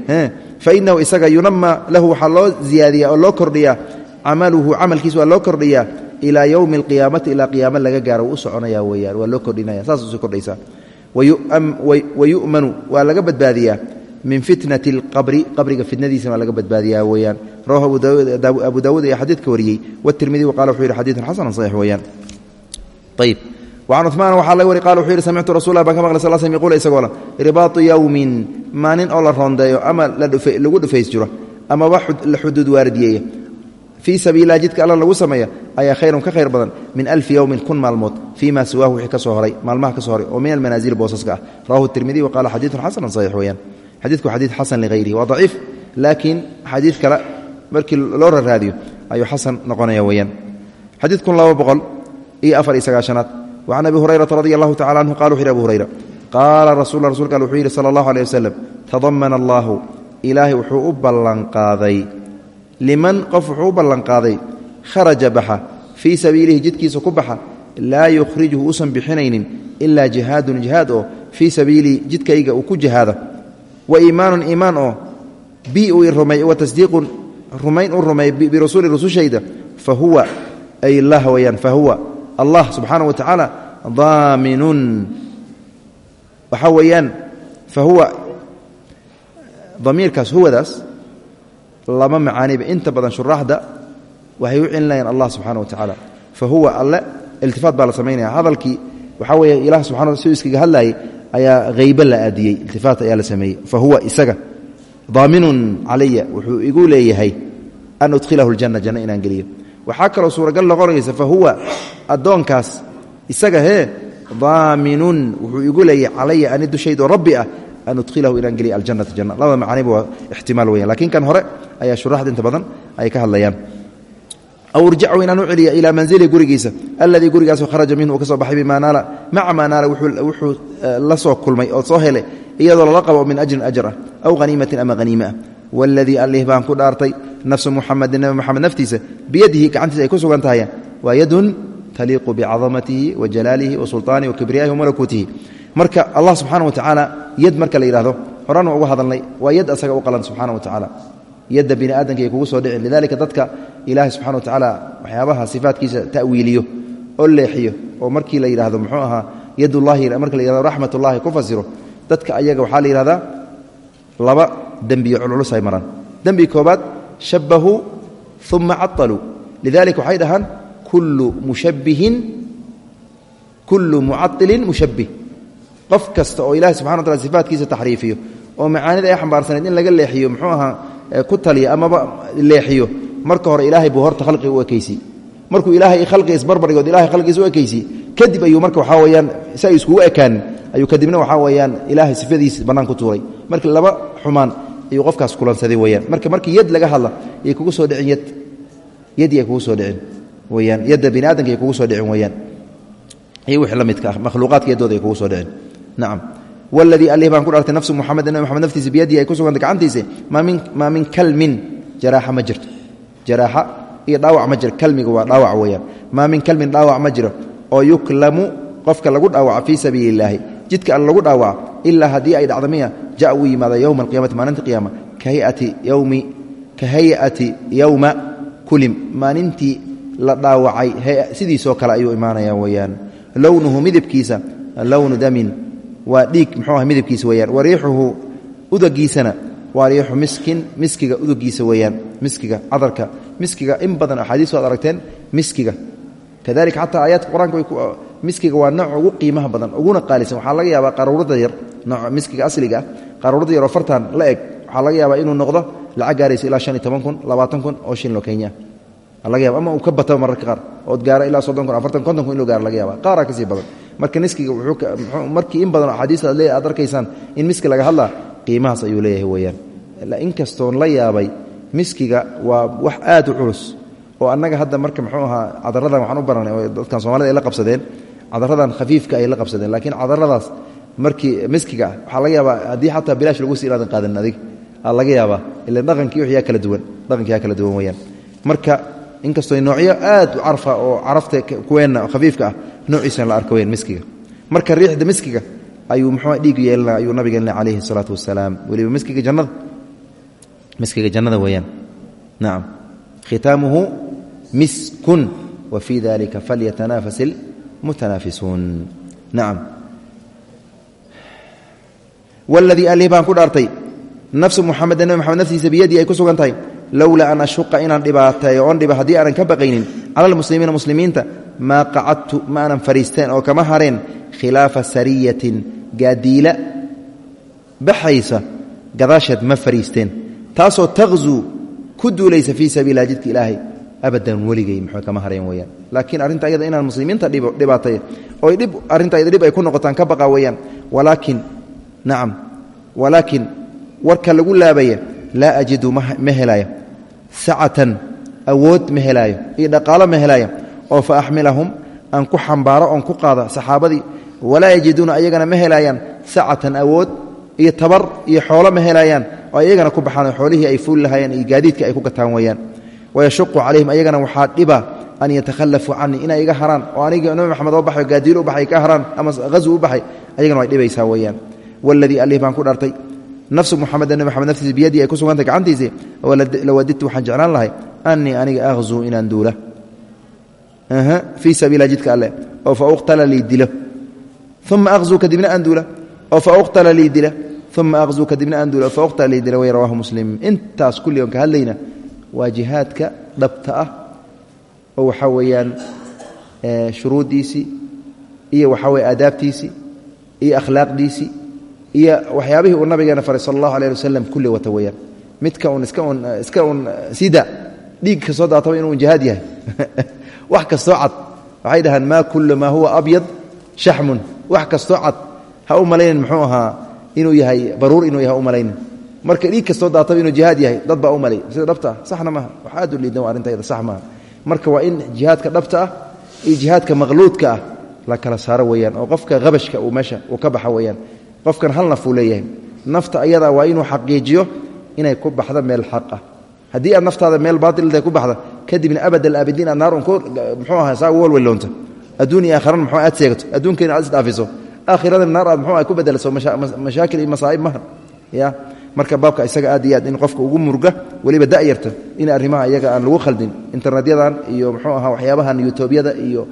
fa isaga yunama lahu waxaa loo ziyaadiya oo loo kordhiyaa. Camaluhu camalkiisa waa loo kordhiyaa ilaa yowmi alqiyaamati ilaa qiyaamo laga gaaro u soconaya weyaan waa loo kordhinaya saas u sii kordhaysaa wayu'manu waa laga badbaadiyaa min fitnati اlqabri qabriga fitnadiisana waa laga badbaadiyaa weyaan rawahu abu daawuud ayaa xadiidka wariyey. Wاtirmidi qala wuxuu yihi xadiidun xasanu saxiix weyaan ayb wacan cumaan waxaa laga wari qala wuxuu yihi samictu rasulah baan ka maqlay sal slm yquul isagoo le ribaatu yowmin maalin oo la roondeeyo ama lagu dhufays jiro amaba la xuduud waardiyeeya fii sabiililah jidka alla lagu sameeya ayaa khayrun ka khayr badan min alfi yowmin kun maalmood. Fii ma siwaahu wixii ka soo horay maalmaha ka soo horay oo min almanaazil boosaska ah. Rawahu weyaan xadiidku waa xadiid xasan lighayrihi waa daciif laakiin xadiid kale markii loo raraadiyo ayuu xasan noqonaya weyaan xadiid kun laba boqol iyo afar iyo sagaashanaad. Wacan abi hurayrata radi allahu tacala anhu qala wuxu yhi abu hurayra qaala rasul rasulka al wuxuu yidhi sala allahu aleh wasalam tadamana allaahu ilaahay wuxuu u ballanqaaday. Liman qof wuxuu u ballanqaaday kharaja baxa fii sabiilihi jidkiisa ku baxa laa yukhrijuhu uusan bixinaynin ilaa jihaadun jihaad oo fii sabiilihi jidkayga uu ku jihaada wa iimaanun iimaan oo bi uu rumeey wa tasdiiqun rumayn u rumeey birasuuli rusushayda fa huwa ay lah weyaan fa huwa allah subxaana wa tacaala daaminun. Waxaa weeyaan fa huwa damiirkaas huwadaas lama macaaniba. Inta badan shuraaxda waxay u celinayaan allah subxana wa tacaala fa huwa alle iltifaat baa la samaynaya hadalkii waxaa weeye ilah ayaa haybe la aadiyey iltifaat ayaa la sameeyey. Fa huwa isaga daaminun calaya wuxuu igu leeyahay an udkhilahu ljanna janna inaan geliyo. Waxaa kaloo suuragal noqonaysa fa huwa addoonkaas isaga hee daaminun wuxuu igu leeyahay calaya ani dushaydoo rabbi ah an udkhilahu inaan geliyo aljannata janna. Labada macaniba waa ixtimaal weyan kan hore ayaa shuraxda inta badan ay ka hadlayaan aw irjacu inaan u celiya ilaa manzili gurigiisa alladii gurigaasoo kharaja minhu uu baxay bimaa maca maa wuxuu la soo kulmay oo soo helay iyadoo lala qabo min ajrin ajar aw haniimatin ama haniime ah waladii allih baan ku dhaartay nafsu muxamedin nabi moxamed naftiisa biyadihi gacantiisa ay ku sugan tahay waa yadun taliiqu bicadamatihi wa jalaalihi wa sulطaanihi wa kibriyaahi wa malakuutihi marka allah subxaana wa tacaala yad marka la yidhahdo horaan waa uga hadalnay waa yad asaga u qalan subxana wa tacaala yadda bini aadamka ay kugu soo dhicin. Lidalika dadka ilaahay subxana wa tacaala waxyaabaha sifaatkiisa ta'wiiliyo oo leexiyo oo markii la yidhahdo muxuu ahaa yadullahi marka la yihahdo raxmat ullahi ku fasiro dadka ayaga waxaa la yidhahdaa laba dembiyo culculus ay maraan. Dembi koobaad shabbahuu uma caطaluu lidalika waxay dhahaan kullu mushabbihin kullu mucailin mushabbih. Qof kasta oo ilahay subxana wa tala sifaatkiisa taxriifiyo oo macaanida ay xambaarsanayd in laga leexiyo muxuu ahaa ku taliya amaba leexiyo. Marka hore ilaahay buu horta khalqiga u ekaysiy markuu ilaahay khalqiga isbarbardhigood ilahay khalqigiisa u ekaysiy kadib ayuu marka waxaa weyaan si ay iskugu ayuu kadibna waxaa weyaan ilaahay sifadiisa bannaan ku tuuray. Marka laba xumaan ayuu qofkaas kulansaday weyaan marka markii yad laga hadla yay kugu soo dhicin yad. Yadii ay kugu soo dhicin weyaan yadda bini ay kugu soo dhicin weyaan iyo wixii la midka ah makhluuqaadka yaddooda ay kugu soo dhicin. Nacam wladii alih baan ku dhartay nafsu muxamed nabi moxamed naftiisa biyadii ay ku suganta gacantiisa maa min kalmin jaraaxa ma jirto jaraaxa iyo dhaawac ma jiro kalmiga waa dhaawac weeyaan maa min kalmin dhaawac ma jiro oo yuklamu qofka lagu dhaawaca fii sabiili illaahi jidka alle lagu dhaawaca ilaa haddii ay dhacda miya ja wuu yimaada yowma alqiyamati maalinta qiyaama ka hayati yowma kulim maalintii la dhaawacay sidiisoo kale ayuu imaanaya weeyaan lownuhu midabkiisa lownu damin waa dhiig mxuu ah midabkiisa weyaan wa riixuhu udagiisana waa riixu miskin miskiga udagiisa weeyaan miskiga cadarka. Miskiga in badan axaadiisu ad aragteen miskiga. Kadalika xataa aayaadka qur'aanka miskiga waa nooc ugu qiimaha badan uguna qaalisan. Waxaa laga yaabaa qaruurada yar miskiga asliga ah. Qaruurada yaroo fartan la eg waxaa laga yaabaa inuu noqdo lacag gaaraysa ilaa shan iyo oo oo kenya laga yaba ama uu ka bataba mararka qaar. Ood gaara ilaa soddon kun afartan konton kun in loo gaara laga yaaba. Qaaraa ka sii badan. Marka miskiga markii in badan axaadiista aad le aad arkaysaan in miski laga hadlaa qiimahaas ayuu leeyahay weyaan inkastoon la yaabay miskiga waa wax aad u culus. Oo annaga hadda marka muxuu ahaa cadaradan waxaan u baranay oo dadkan soomaalida ay la qabsadeen cadaradan khafiifka ay la qabsadeen. Laakiin cadaradaas markii miskiga waxaa laga yaabaa haddii xataa bilaash lagu sii inaadan qaadanin adig. Laga yaabaa ila dhaqankii wix yaa kala duwan dhaqankii yaa kala duwan weyaan marka inkastoo noocyo aad u carfa oo carafta kuweenna khafiifka ah noociisana la arka weyn miskiga. Marka riixda miskiga ayuu muxuu dhiig yeelina ayuu nabigeen calayhi isalaatu wasalaam. Weliba miskiga jannada? Miskiga jannada weeyaan. Nacam khitaamuhu miskun wa fii dalika falyatanaafas ilmutanaafisuun nacam waladii alih baan ku dhaartay nafsu muxameda nabi maxamed naftiisa biyadii ay ku sugan tahay lowlaa an ashuqa inaan dhibaateeyo oon dhiba haddii aanan ka baqaynin cala almuslimiina muslimiinta maa qacadtu ma aanan fariisteen oo kama hareen khilaafa sariyatin gaadiila baxaysa gadaasheed ma fariisteen taasoo taqzuu ku duulaysa fii sabiililah jidka ilaahay abadan weligay muxuu kama hareen weyaan laakiin arrinta ayada inaan muslimiinta dhibaateeyo oy dhib arrinta ayada dhib ay ku noqotaan ka baqa weeyaan. Walaakin nacam walaakin warka lagu laabaya laa ajidu ma helaayo sacatan awood ma helaayo iyo dhaqaalo ma helaayo oo fa axmilahum aan ku xambaaro oon ku qaada saxaabadii walaa yajiduuna ayagana ma helaayaan sacatan awood iyo tabar iyo xoolo ma helaayaan oo ayagana ku baxaan xoolihii ay fuuli lahaayeen iyo gaadiidka ay ku gataan weeyaan. Wayashuqu calayhim ayagana waxaa dhiba an yatakhallafuu canii inay iga haraan oo anigi nabi maxamed oo baxay gaadiil u baxay ka haraan ama hazu u baxay ayagana way dhibaysaa weeyaan. Waladii alih baan ku dhaartay nafsu muxamed nabi maxamed naftiisa biyadii ay ku sugantay gacantiisii lawadidtu waxaan jeclaan lahay anii aniga ahzuu inaan duula. Fii sabiila jidka alleh oo fa uqtala lii dilo. Uma ahzuu kadibna aan duula. Oo fa uqtala lii dila uma aqzuu kadibna aan duulo fa uqta liidila way rawahu muslim. Intaas kulli oon ka hadlayna waa jihaadka dhabta ah oo waxaa weeyaan shuruuddiisii iyo waxaa weye aadaabtiisii iyo akhlaaqdiisii iyo waxyaabihii uu nabigeena faray sal allahu aleh wasalam kulli wata weeyaan. Midka un iska un iska un sida dhiig ka soo daataba inuu jihaad yahay. Wax kastoo cad. Waxay dhahaan maa kula maa huwa abyad shaxmun. Wax kastoo cad. Ha u malaynin muxuu ahaa inuu yahay baruur inuu yahay u malaynin marka dhiig kastoo daataba inuu jihaad yahay dad baa u malay. Sida dhabta saxna maaha. Wax aad u sax maaha. Marka waa in jihaadka dhabta ah iyo jihaadka maqluudka ah la kala saaro weeyaan oo qofka habashka uu meesha uu ka baxa weeyaan qofkan hal naf uu leeyahay. Nafta ayadaa waa inuu xaqiijiyo inay ku baxda meel xaq ah. Haddii aad naftaada meel baatilda ku baxda kadibna abad alaabidiin aad naar un muxuu aha saa ugu walwalloonto adduun iyo aakhiran muxuu aad seegato adduunkeena aad isdhaafiso. Aakhiradan naar aad ay ku bedelaso mashaakil iyo masaa'ib maha. Ya marka baabka isaga aad iyo aad in qofka ugu murga weliba da'yarta in arrimaha iyaga aan lagu khaldin. Internetyadan iyo muxuu ahaa waxyaabahan youtubeyada iyo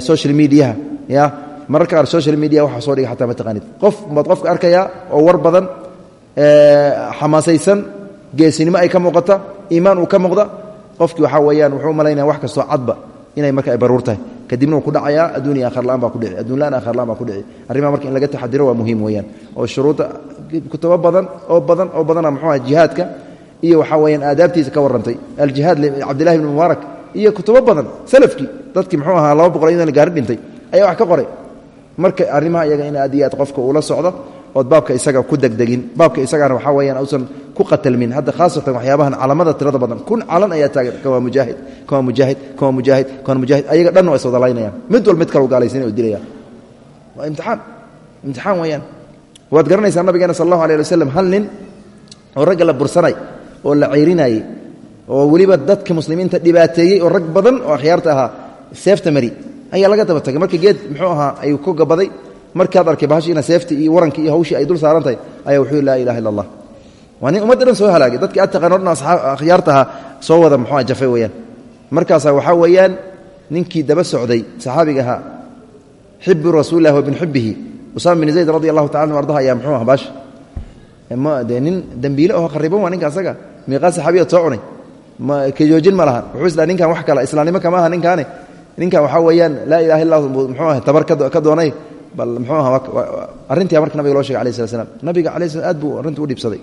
social mediaha. Ya mararka qaar social media waxa soo dhiga xataa ma taqaanid. Qof baad qofka arkayaa oo war badan xamaasaysan geesinimo ay ka muuqata iimaan uu ka muuqda qofkii waxaa weeyaan wuxuu malaynaya wax kastoo cadba inay marka ay baruur tahay. Kadibna wuu ku dhacayaa adduun iyo aakhar la'aan baa ku dhici adduun la'aan aakhar la'aan baa ku dhici. Arrimaha marka in laga taxadiro waa muhiim weeyaan. Oo shuruudda kutubo badan oo badan oo badana muxuu aha jihaadka iyo waxaa weeyaan aadaabtiisa ka warrantay. Aljihaad cabdillahi ibni mubaarak iyo kutubo badan salafkii dadkii muxuu ahaa laba boqol iyadan gaari dhintay ayaa wax ka qoray marka arrimaha iyaga in aad iyo aad qofka uula socdo ood baabka isaga ku degdegin. Baabka isagana waxaa weyaan uusan ku qatalmin. Hadda khaasatan waxyaabahan calamada tirada badan. Kun calan ayaa taagan. Kan waa mujaahid kan waa mujaahid kan waa ayaga dhan waa iswadalaynayaan mid wal mid kale u gaalaysinay oo dilayaan waa imtixaan. Imtixaan weeyaan. Waad garanaysaa nabigeena sal allahu alay hal nin oo ragga la bursanay oo la ceyrinayey oo weliba dadka muslimiinta dhibaateeyey oo rag badan oo akhyaarta ahaa seefta mari ayaa laga daba tagay. Marka geed muxuu ahaa ayuu ku gabaday. Markaad arkay bahashiina seeftii iyo warankii iyo hawshii ay dul saaran ayaa wuxuu laa ilaha illa allah waa soo halaagay. Dadkii aad taqaan o dhan akhyaarta ahaa soo wada muxuua jafay weeyaan. Markaasaa waxaa weeyaan ninkii daba socday saxaabiga ahaa xibu rasuulilah bin xibihi usaama bin zayd radi allahu taala anu ardaha ayaa muxuu aha baasha dee nin dembiile oo khariban waa ninka asaga? Miiqaa saxaabiyaad soo cunay. Kajoojin ma lahan wuxuu ninkan wax kale islaamnimo kama aha ninkaane ninkan waxaa weeyaan laa ilaha illa muxuu aha tabar ka doonay bal muxuu aha arrintii marka nabiga loo shegay alai slat slam nabiga alai slam aad buu arrintii u dhibsaday.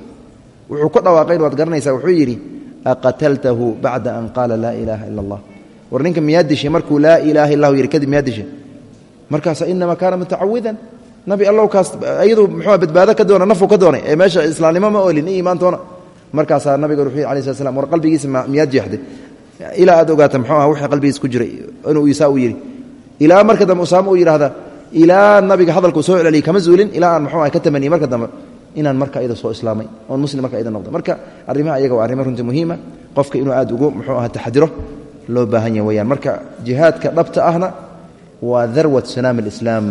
Wuxuu ku dhawaaqayn waad garanaysaa wuxuu yidhi aqataltahu bacda an qaala laa ilaaha ila allah war ninka miyaa dishay markuu laa ilaaha illahu yidhi kadib miyaa dishay markaasa inama kaana mutacawidan nabi allow kaas iyadu muxuu badbaado ka doona nafuu ka doonay ee meesha islaamnimo ma olin i imaantoona markaasaa nabiga wuxuu yidhi alai slat slam war qalbigiisa miyaad jeexday ilaa aad ogaata muxuu aha wixii qalbigiis ku jiray inuu isaa u yidhi ilaa marka dambe usaamo uu yidhahda ilaa nabiga hadalkuu soo celiyay kama zuulin ilaa aan muxuu ah ka tamaniyey marka dambe inaan marka iyada soo islaamay oon muslim marka iyada noqdo. Marka arrimaha iyaga waa arrimo runtii muhiima qofka inuu aad ugu muxuu aha taxadiro loo baahan yahay weyaan marka jihaadka dhabta ahna waa darwat sanaam alislaam.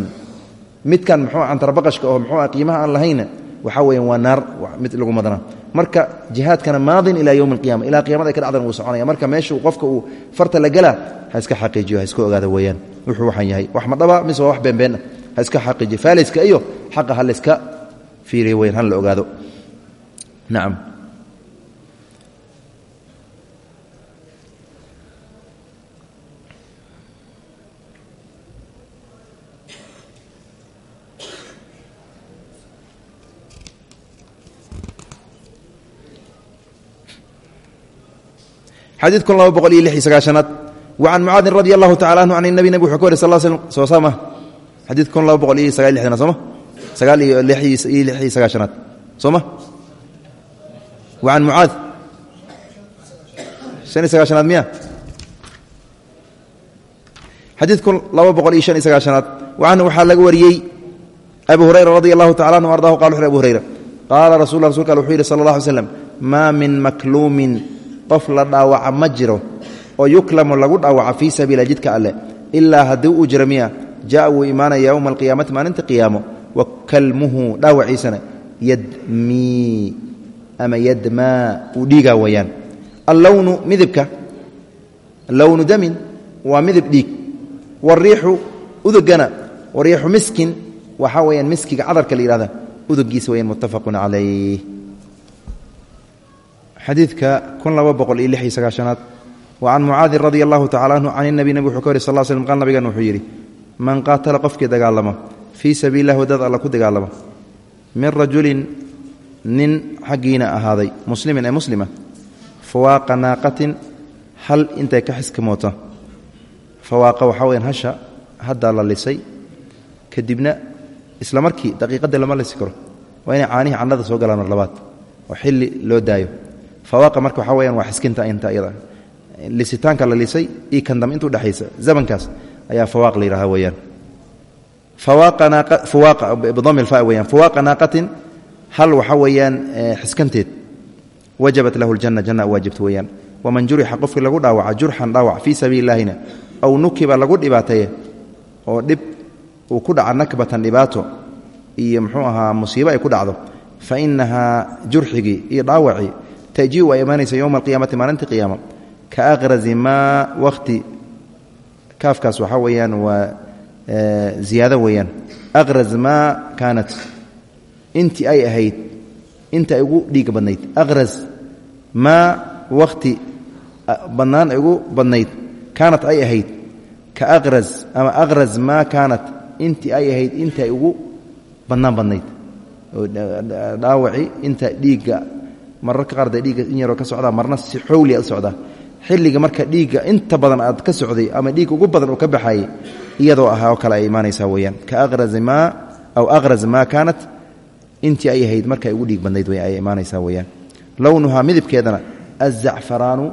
Midkan muxuu cantarbaqashka oo muxuu ah qiimaha aan lahayna waxaa weeyaan waa naar mid lagu madnaa marka jihaadkana maadin ilaa yowmi alqiyama ilaa qiyamada ay ka dhacdan wuu soconaya. Marka meeshuu qofka uu farta la gelaa ha iska xaqiijiyo ha iska ogaada weeyaan. Wuxuu waxaan yahay wax ma dhaba mise waa wax beenbeen ah ha iska xaqiijiyo. Faaliska iyo xaqa ha la iska fiiriyo weyan han la ogaado. Nacam xadiid kun laba boqol iyo lix iyo sagaashanaad. Wacan mucaadin radi allahu tacala anhu can nabi nabig wuxuu ka wari sal l slm soo saama. Xadiid kun laba boqol iyo sagaal iyo lixdanaad sooma sagaal iyo lix iyo lix iyo sagaashanaad sooma wacan mucaad. Shan iyo sagaashanaad miya? Xadiid kun laba boqol iyo shan iyo sagaashanaad. Wacanhu waxaa laga wariyey abu hurayra radi allahu tacala anhu ardahu qala wuxu abu hurayra. Qaala rasul rasulka al wuxuu yidhi sala allah alay slam maa min makluumin qof la dhaawaca ma jiro oo yuklamu lagu dhaawaca fii sabiila jidka alleh ilaa haddii uu jira miya ja'a wuu imaanaya yowma alqiyaamati maalinta qiyaamo wa kalmuhu dhaawaciisana yadmii ama yadmaa uu dhiigaa wayaan allownu midibka lownu damin waa midib dhiig wariixu udugana wariixu miskin waxaa weyaan miskiga cadarka la yihahda udugiisa weyaan muttafaqun calayh xadiidka kun laba boqol iyo lix iyo sagaashanaad wa can mucaadin radia allahu tacala anhu can inabi nabig wuxuu ka wari sal l slm qaal nabigan wuxuu yidhi man qaatala qofkii dagaalama fii sabiili lah waddada alla ku dagaalama min rajulin nin xaggiina ahaaday muslimin ee muslima fawaaqa naaqatin hal intay ka xiskamoota fawaaqa waxaa weyaan hasha haddaa la lisay kadibna isla markii daqiiqadda lama lisi karo waa inay caanihii candhada soo galaan mar oo xilli loo daayo fawaaqa marka waxaa weyaan waa xiskinta inta iyada. Lisitaanka la lisay iyo kan dambe inta udhexaysa zamankaas ayaa fawaaq la yidhahda weyaan bidami lfa weyaan fawaaqa naaqatin hal waxaa weeyaan xiskanteed. Wajabat lahu ljanna janna waajibta weeyaan. Waman jurixa qofkii lagu dhaawaca jurxan dhaawac fii sabiili aw nukiba lagu dhibaateeye oo dhib uu ku dhaca nakbatan dhibaato iyo muxuu ahaa musiibo ay ku dhacdo fa inahaa jurxigii iyo dhaawacii tajiu ay imaanaysa yowma alqiyaamati maalintii qiyaama ka aqrazi maa wakhti kaafkaas waxaa weeyaan waa ziyaado weeyaan aqraz maa kaanat intii ay ahayd inta ay ugu dhiiga badnayd aqraz maa wakhti bannaan ay ugu badnayd kaanat ay ahayd ka aqraz ama aqraz maa kaanat intii ay ahayd inta ugu bannaan badnayd oo dhaawaci inta dhiigga mararka qaar dee dhiigga in yaroo ka socdaa marna si xowlia u socdaa. Xilliga marka dhiigga inta badan aad ka socday ama dhiigga ugu badan uu ka baxayay iyadoo ahaa oo kale ay imaanaysaa weyaan ka aw aqraz maa kaanat intii ay ahayd marka ay ugu dhiig badnayd ay imaanaysaa weyaan lownuhaa midabkeedana azacfaraanu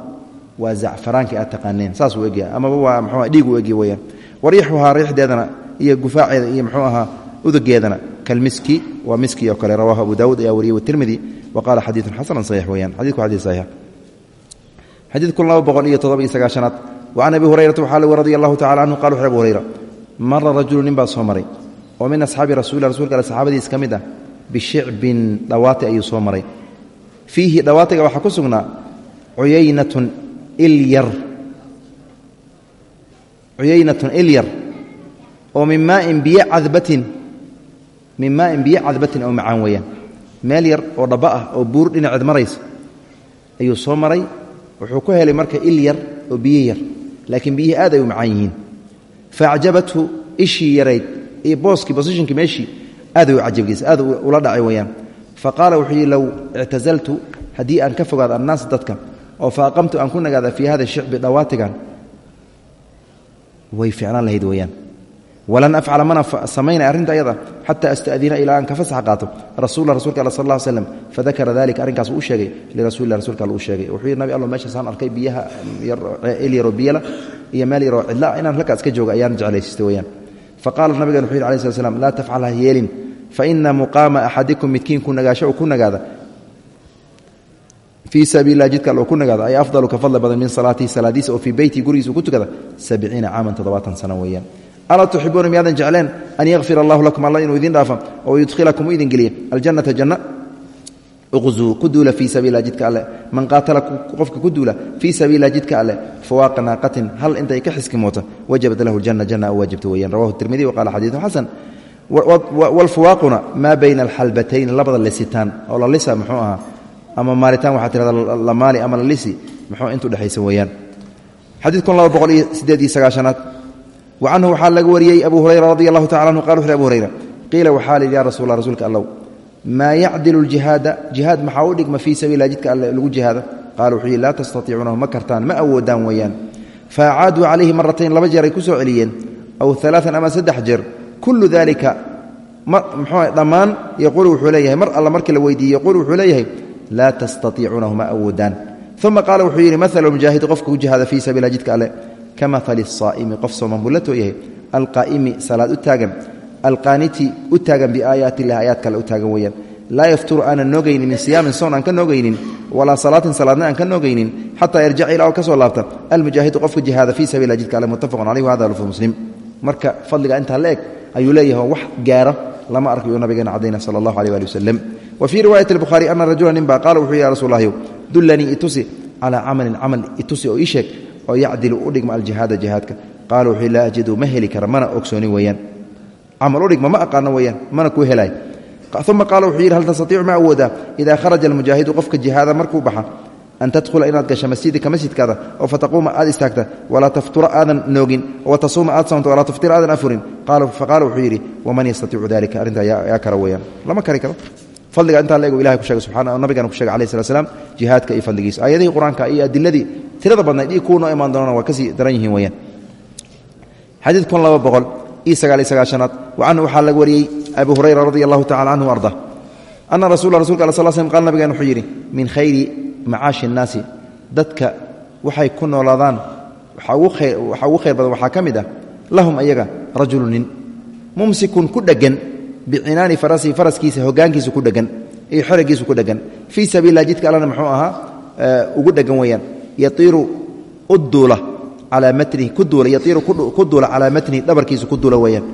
waa zacfaraankii aad taqaaneen saas uu amaba waa mxuu dhiig uu egya weyaan wariixuhaa riixdeedana iyo gufaaceeda iyo muxuu ahaa udugeedana kalmiski waa miski oo kale rawahu abu daawuud ayaa wariyey watirmidi wa qaala xadiidun xasanun saxiix weyaan xadidku xadii saxiix xadiid kun laba boqol iyo toddoba iyo sagaashanaad wacan abi hurayrata waxaa lg radi allahu tacala canhu qala wuxu abu hurayra mara rajulu nin baa soo maray oo min asxaabi rasulilah rasulka ale saxaabadiis ka mid ah bishicbin dhawaati ayuu soo maray fiihi dhawaatiga waxaa ku sugnaa min maain biyo cadbatin oo macaan weeyaan. Meel yar oo dhaba ah oo buur dhinaceed maraysa ayuu soo maray. Wuxuu ku helay marka il yar oo biyo yar laakiin biyihii aad ay u macaan yihiin. Faacjabathu ishii yarayd iyo booskii bosishinkii meeshii aad u cajabgeysa aad ula dhacay weyaan fa qaala wuxuu yidhi low ictazaltu haddii aan ka fogaado annaas dadka oo fa aqamtu aan ku nagaada fii hada shicbi dhawaatigan way ficnaan lahayd weyaan walan afcala mana samaynay arrinta ayada xata asta'dina ilaa aan ka fasax qaato. Rasuula rasulka all sal ll slam fadakara dalika arrinkaas uu sheegay lirasulilah rsulka all uu sheegay. Wuxuu yidhi nabi allo meeshaasaan arkay biyaha il yaroo biyala iyo meel yaroo cidla inaan halkaas ka jooga ayaan jeclaysistay weyaan faqaala nabigan wuxu yidhi alai slat slam laa tafcal ha yeelin faina muqaama axadikum midkiin ku nagaasho uu ku nagaada. Fii sabiililah jidka all ku nagaada ay afdalu ka fadli badan min salaatihi salaadiisa oo fii beyti gurigiisa uu ku tukada sabciina caaman toddobaatan sano weeyaan alaa tuxibuuna miyaadan jecleen an yakfir allahu lakum alla inuu idin dhaafa oo yudkhilakum u idin geliya aljannata janna uqzuu ku duula fii sabiililah jidka alle man qaatala qofka ku duula fii sabiililah jidka alle fawaaqa naaqatin hal intay ka xiskimoota wajabat lahu ljanna janna u waajibta weeyaan rawahu tirmidi wa qaala xadiidun xasan walfawaaquna maa bayna alxalbatayn labada lisitaan oo la lisa muxuu ahaa ama maalitaan waxaa tirahda la maali ama la lisi muxuu intu dhexaysa weeyaan xadiid kun laba boqol iyo siddeed iyo sagaashanaad wa canhu waxaa laga wariyey abu hurayra radi allahu tacala anhu qala wuxu abu hurayra qiila waxaa lihi ya rasuul allah rasuulka allow maa yacdilu ljihaada jihaad maxaa u dhigma fii sabiililah jidka alle lagu jihaada? Qaala wuxuu yihi laa tastatiicuunahu ma kartaan ma awoodaan weeyaan. Fa acaaduu calayhi maratayn laba jeer ay ku soo celiyeen aw alaaan ama saddex jeer. Kullu dalika mxuu dhammaan yaquulu wuxuu leeyahay mar alla markii la weydiiye yaquulu wuxuu leeyahay laa tastatiicuunahu ma awoodaan. Uma qaala wuxuu yidhi maala mujaahidi qofka ku jihaada fii sabiilah jidka alle ka maali saa'imi qof sooman buu la too yahay alqaa'imi salaad u taagan alqaaniti u taagan biaayaati illahi aayaad kale u taagan weeyaan laa yafturu aanan noogaynin min siyaamin soon aan ka noogaynin walaa salaatin salaadna aan ka noogaynin xataa yarjac ilaa oo ka soo laabta almujaahidu qofka jihaada fii sabiilah jidka alle muttafaqun caleyh wahada lfu muslim marka fadliga intaa la eg ayuu leeyahay wax gaara lama arkayo nabigeena cadayna sala allahu aleh ali wasalam wa riwaayati albukhaari ana rajula ninba qaala wuxuu ya rasuul lahyow dullanii itusi calaa camalin camal itusi oo ii sheeg oo yacdilu u dhigma aljihaada jihaadka. Qaala wuxuu laa ajidu ma heli kara mana ogsoonin weeyaan. Camal u dhigma ma aqaano weeyaan mana kuu helaay. Uma qaala wuxuu yidhi hal tastaiicu ma awoodaa? Idaa kharaja almujaahidu qofka jihaada markuu baxa an tadkhula inaad gasha masjidika masjidkaada oo fataquuma aad istaagta walaa taftura aadan noogin watasuuma aad soomto walaa tuftira aadan afurin. Faqaala wuxuu yidhi waman yastaiicu dalika arrintaa yaa kara weyaan lama kari karo. Fadliga intaa la ego ilahay ku shegay subxana nabigana ku shegay alayh slat slam jihaadka iyo fadligiisa. Aayadihii qur'aanka iyo adiladii tirada badnayd iyo kuwa noo imaan doonana waa ka sii daran yihiin weyaan xadiid kun laba boqol iyo sagaal iyo sagaashanaad wa waxaa laga wariyey abu hurayra radi allahu tacala canhu arda. Ana rasula rasulka al sl slm qaal nabigan wuxuu yidhi min khayri macaashi innaasi dadka waxay ku noolaadaan waxaa ugu khayr badan waxaa ka mid ah lahum ayaga rajulu nin mumsikun ku dheggan bicinaani farasihi faraskiisa hogaankiisa ku dhegan iyo xeragiisa ku dhegan fii sabiililah jidka allana muxuu ahaa ugu dhegan weeyaan yaiiru u duula calaa matnihi ku duula yaiiru ku duula calaa matnihi dhabarkiisa ku duula weyaan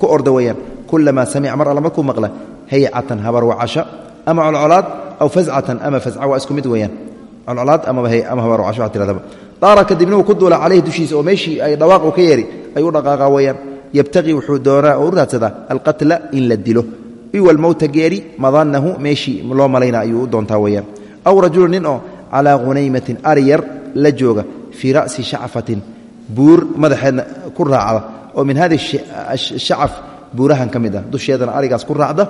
ku orda weeyaan. Kulamaa samica mar alla markuu maqla haycatan habar wacasha ama colcolaad aw fazcatan ama fazca waa isku mid weeyaan. Colcolaad ama habar wacasho waxaa tiradaba. Daara kadibna uu ku duula calayhi dushiisa oo meeshii ay dhawaaq u ka yeeri ay u dhaqaaqaa weeyaan. Yabtaqii wuxuu doonaa oo u raadsadaa alqatla in la dilo. Iwalmowta geeri madanahu meeshii loo malayna ayuu u doontaa weyaan aw rajulu nin oo calaa hunaymatin ari yar la jooga fii ra'si shacfatin buur madaxeedna ku raacda oo min hadi shacaf buurahan ka mid ah dusheedana arigaas ku raacda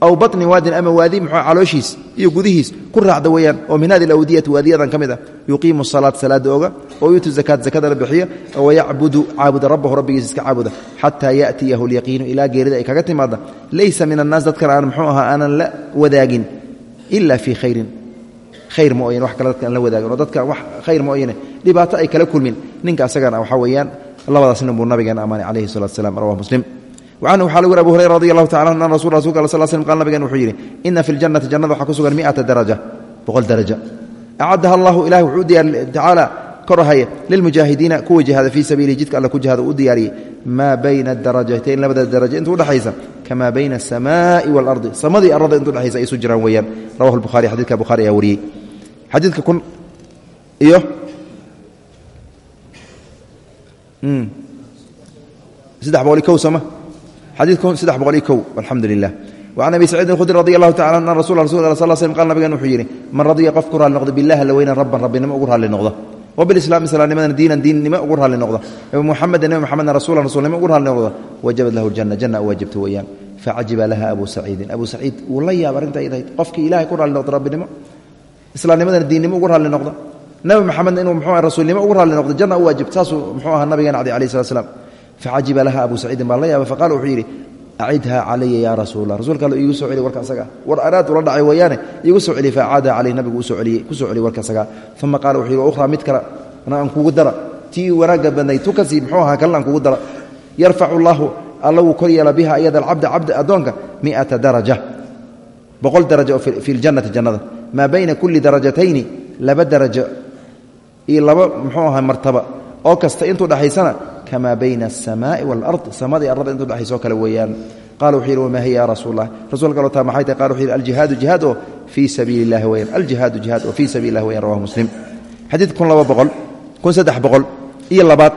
aw bani waadin ama waadi muxuu calooshiis iyo gudihiis ku raacda weyaan oo min hadi awdiyati waadiyadan ka mid ah yuqiimu salaat salaada oga oo yuutu zakaat zakadana bixiya wayacbudu caabuda rabbahu rabbigiisa iska caabuda xataa yaatiyahu lyaqiinu ilaa geerida ay kaga timaada laysa min annaas dadkan aan muxuu ahaa aanan la wadaagin ila fii khayrin khayr ma oyn wa kale dadka aan la wadaagin oo dadka wa khayr ma oyne dhibaato ay kala kulmin. Ninka asagana waxaa weeyaan labadaas nin buu nabigeena ammaanay calayhi salatu slam rawah muslim. Wacanhu waxaa lagu yri abu hurayra radi allahu tacala anna rasul rasulka al sl slam qal nabigeena wuxuu yidhi ina fi ljannati jannada waxaa ku sugan miata daraja boqol daraja. Acaddaha allahu ilahi wuxuu u diyaariy tacaala korahaya lilmujaahidiina kuwa jihaada fii sabiilihi jidka alle ku jihaada u diyaariyey maa bayna darajatayn labada daraja intuu udhexaysa kamaa bayna asamaai waalardi samadii arada intuu dhexaysa ay isu jiraan weeyaan. Rawahu lbuhari xadidka buhari ayaa wariyey xadiidka kun iyo saddex boqol i kow sooma xadiidku saddex boqol iyo kow alxamdu lilah wacan abi saciidin khudri radi allahu tacala an rasul rasul sal slm qal nabigan wuxuu yidhi man radiya qof ku raalli noqda billahi alla weynan rabban rabbinimo ugu raalli noqda wbilislaami islaamnimadana diinan diinnimo ugu raalli noqda muxameda nebi muxamedna rasulan rasulnimo ugu raalli noqda wajabat lahu ljana janna u waajibta weeyaan. Facajiba laha abu saciidin. Abu saciid wuu la yaab arrinta idahayd qofkii ilahay ku raalli noqda rabbinimo islaamnimadana diinnimo ugu raalli noqda nebi maxamedna inuu mxuu rasuulnimo ugu raalli noqda janna u waajibta saasuu muxuu ahaa nabigeena cadi alayh slat slam facajiba laha abu saciidin baa la yaaba faqala wuxuu yidhi acidha calaya ya rasuula rasuulka all iigu soo celiy warka asaga. War araad ula dhacay weeyaane iigu soo celiy facaada caleyh nabigu u soo eliyey ku soo celiy warka asaga. Uma qaala wuxuu yidhi ukhraa mid kale aan kugu dara. Tii wanaagga badnayd tu ka sii muxuu ahaa kalena aan kugu dara. Yarfacu allaahu alla wuu kor yeela biha iyada alcabda cabda addoonka miata daraja. Boqol daraja oo fi ljannati jannada maa bayna kulli darajatayni laba darajo iyo laba muxuu ahaa martaba oo kasta intuu dhexaysana kama bayna asamaai walard samada iyo arada intuu dhexayso kale weeyaan. Qala wuxuu yidhi wamaa hiya ya rasuul lah rasulka alo taa maxay tahay? Qala wuxuu yidhi aljihaadu jihaad oo fii sabiili illahi weyaan aljihaadu jihaad oo fii sabiili illahi weyan rawahu muslim. Xadiid kun laba boqol kun saddex boqol iyo labaad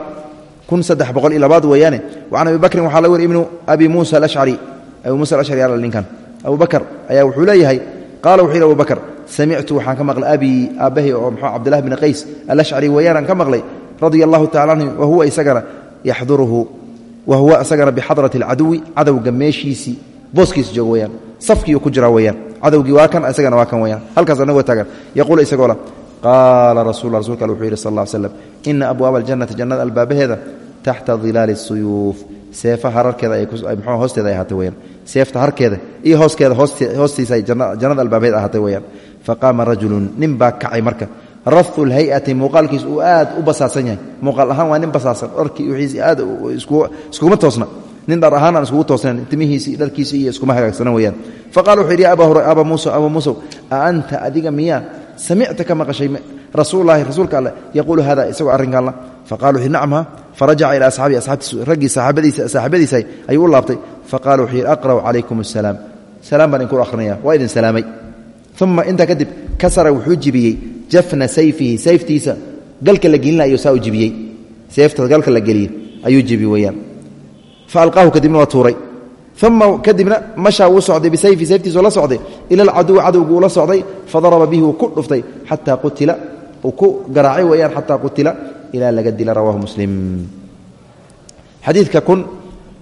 kun saddex boqol iyo labaad weeyaane. Wacan abi bakrin waxaa laga wari ibnu abi muusa alashcari abi muusa alashcari ala ninkan abu bakar ayaa wuxuu leeyahay qaala wuxuu yidhi abu bakr samictu waxaan ka maqlay abii aabbahay oo mxuu cabdillahi bni qays alashcari weeyaanaan ka maqlay radia allahu tacala anhu wahuwa isagana yaxduruhu wa huwa isagana bixadrati alcaduwi cadowga meeshiisii booskiisa jooga weyaan safkiiuu ku jiraa weyaan cadowgii waa kan isagana waa kan weyaan halkaas anagoo taagan yaquul isagoo la qaala rasul rasulka al wuxuu yidhi sal ll slam ina abwaaba aljannati jannada albaabaheeda taxta dilaali suyuuf seefa hararkeeda mxuu hoosteeda ay ahaatay weyaan seefta harkeeda iyo hooskeeda hoostiisa ay jannada albaabaheed ahaatay weyaan faqaama rajulun nin baa kacay marka. Rafu lhayati muuqaalkiis uu aad u basaasan yahay. Muuqaal ahaan waa nin basaasan dharkii wiiisi aad iskuguma toosna. Nin dhar ahaan aan iskugu toosnayn timihiisi dharkiisi iyo iskuma hagaagsana weyaan faqala wuxuu yidhi aba muusa aba muusow a anta adiga miyaa? Samicta ka maqashay rasuululahi rasuulka alleh yaquulu hada isagoo arrinkaanla faqala wuxu yidhi nacam ha farajaca ilaa asxaabii asxaabtiis raggii saaxibadiisa ayuu u laabtay. Faqala wuxuu yidhi aqra'u calaykum asalaam salaam baan idinku akhrinaya waa idin salaamay. Uma intaa kadib kasara wuxuu jibiyey jafna sayfihi sayftiisa galka la gelinayo saa u jibiyey. Seefta galka la geliye ayuu jibi weyaan fa alqaahu kadibna waa tuuray. Uma kadibna mashaa wuu socday bisayfi sayftiisoo la socday ila alcaduwi cadowgu ula socday fadaraba bihi wuu ku dhuftay xataa qutila uu ku garaacay weeyaan xataa qutila ilaa laga dila rawahu muslim. Xadiidka kun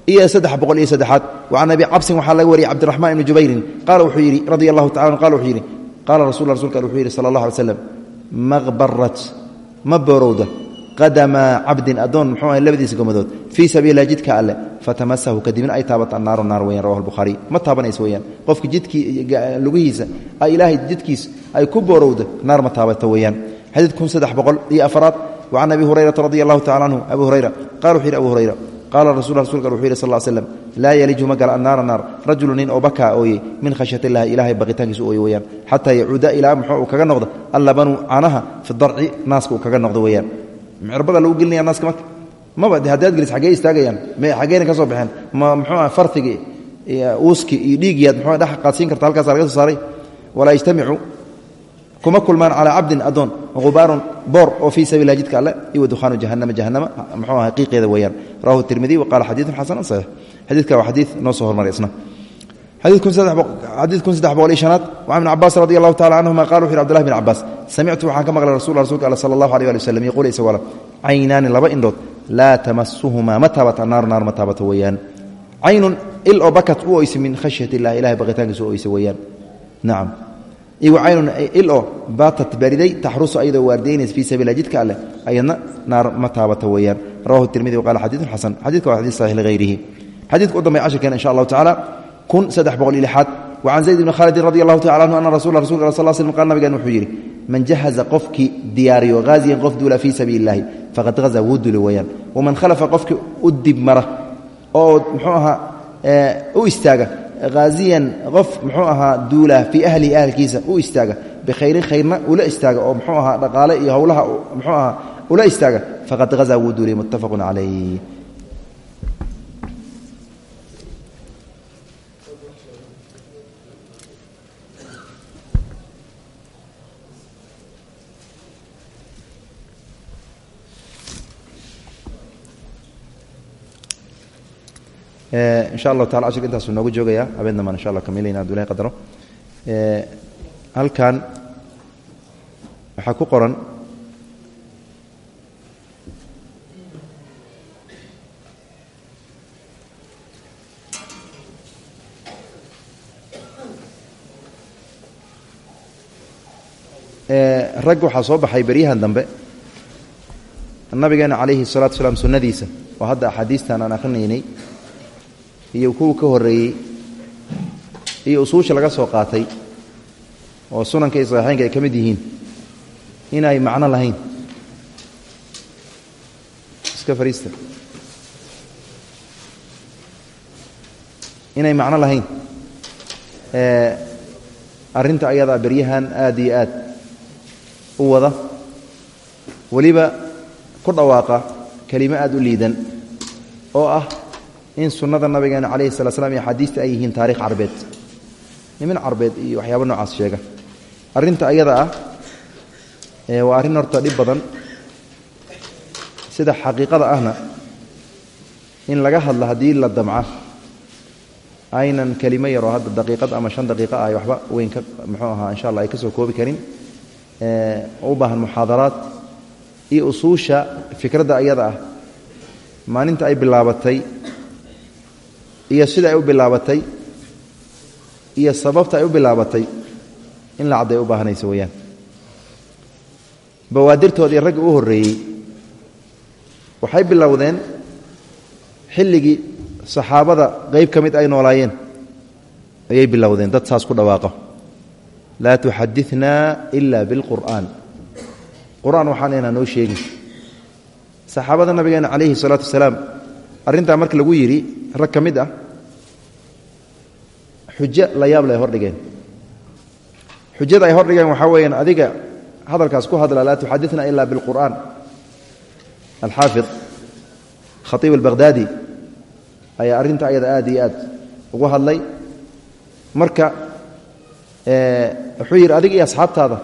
iyo saddex boqol iyo saddexaad wacan abi cabsin waxaa laga wariyay cabdiraxmaan ibni jubayrin qaala wuxuu yidhi radia allahu tacala qala wuxuu yidhi qaala rasul rasulka wuxuu yidhi sala allah alay slam maqbarat ma boorowda qadama cabdin addoon muxuu ahay labadiisa gomadood fii sabiililah jidka alle fatamasahu kadibna ay taabata annaaru naar weyan rawahu albukhaariy ma taabanayso weyaan qofka jidkii lugihiisa ay ilaahay jidkiis ay ku boorowda naar ma taabato weeyaan xadiid kun saddex boqol iyo afaraad wacan abi hurayrata radi allahu tacala canhu abu hurayra qala wuxuu yidhi abu hurayra qaala rasul rasulka wuxuu yidhi sal slm laa yaliju ma gala annaara naar rajulu nin oo bakaa ooyey min khashyat illahi ilahay baqitaankiisu ooye weyaan xataa yacuuda ilaa muxuu uu kaga noqdo allabanu canaha fi darci naaska uu kaga noqdo weyaan. Mirbada lagu gelinaya naaska marka. Maba haddaad gelis xaggee istaagayaan m xaggeyna ka soo baxeen ma muxuu ah fartigi uuski iyo dhiigiyaad muxuu dhex qaadsiin karta halkaasa laga soo saaray? Walaa yajtamicu kuma kulmaan calaa cabdin adoon ubaarun boor oo fii sabilah jidka alle iyo dukhaanu jahanama jahanama mxuu aha qiiqeeda weeyaan. Rawahu tirmidi wa qaala xadiidun xasanun saxiix. Xadiidka waa xadiid noo soo hormaray isna xadiid kun saddex boqol iyo shanaad wacan ibn cabaas radi allahu tacala canhuma qala wuxu yhi abdullahi bn cabaas samictu waxaan ka maqlay rasul rasulka alle sala allahu alيh ali waslm yaquul isagoo le caynaani laba indhood laa tamasuhumaa ma taabata annaaru naar ma taabato weeyaan. Caynun il oo bakat u oysa min khashyat illahi ilahay baqitaankiisa u oysa weeyaan. Nacam iwa caynun il oo baatat bariday taxrusu ayadoo waardaynaysa fii sabiila jidka alleh ayadna naar ma taabata weeyaan. Rawahu tirmidi waqala xadiidun xasan. Xadidka waa xadid saxiix ligayrihi xadidka u dambay cashirkeena insha allahu tacala kun saddex boqol iyo lixaad wacan zayd bni khaalidin radi allahu tacala anhu ana rasul rasulka sal slm qal nabigan wuxuu yidhi man jahaza qofkii diyaariyo haaziyan qof duula fii sabiili illahi faqad haza wuu duli weeyaan waman khalafa qofkii u dib mara oo muxuu ahaa u istaaga haaziyan qof muxuu ahaa duula fii ahlihi ahlkiisa u istaaga. Bikhayrin khayrna ula istaaga oo muxuu ahaa dhaqaale iyo howlaha muxuu ahaa ula istaaga. Faqad hazaa wuu duuliyay muttafaqun calayh insha allahu taala cashirka intaasuu noogu joogaya habeen dambaan insha allah kamilayna haduu ilahay qadaro halkan waxaa ku qoran rag waxaa soo baxay beryahan dambe. Nabigeena calayhi الsalatu salaam sunnadiisa. Oo hadda axaadiistan aan akrinaynay iyo kuwa ka horeeyey iyo usuusha laga soo qaatay oo sunanka iyo saxiixeynka ay ka mid yihiin inay macno lahayn. Iska fariista. Inay macno lahayn. Arrinta ayadaa beryahan aad iyo aad u wada. Weliba ku dhawaaqa kelimo aad u liidan oo ah in sunnada nabigeena calayhi sala slam iyo axaadiista ay yihiin taarikh carbeed. Nimin carbeed iyo waxyaaba noocaas sheega. Arrinta ayada ah waa arrin horta dhib badan. Sida xaqiiqada ahna in laga hadla haddii la damca aynan kelimo yaroo hadda daqiiqad ama shan daqiiqo ah waxba weyn ka muxuu ahaa insha allah ay ka soo koobi karin. U baahan muxaadaraad iyo usuusha fikradda ayada ah. Maalinta ay bilaabatay iyo sida ay u bilaabatay iyo sababta ay u bilaabatay in la cadday u baahanayso weeyaan bawaadirtoodii ragga u horreeyey waxay bilowdeen xilligii saxaabada qayb ka mid ay noolaayeen ayay bilowdeen dad saas ku dhawaaqo. Laa tuxadinaa ila bilqur'aan. Qur'aan waxaan inaa noo sheegin. Saxaabada nabigeena calayhi salaatu wasalaam arrintaa marka lagu yidhi rag ka mid ah xujo la yaab le ay hordhigeen xujada ay hordhigeen waxaa weeyaan adiga hadalkaas ku hadla laa tuxadina ila bilqur'aan alxaafid khaiib albaqhdaadi ayaa arrinta ayada aad iyo aad ugu hadlay. Marka wuxuu yidhi adiga iyo asxaabtaada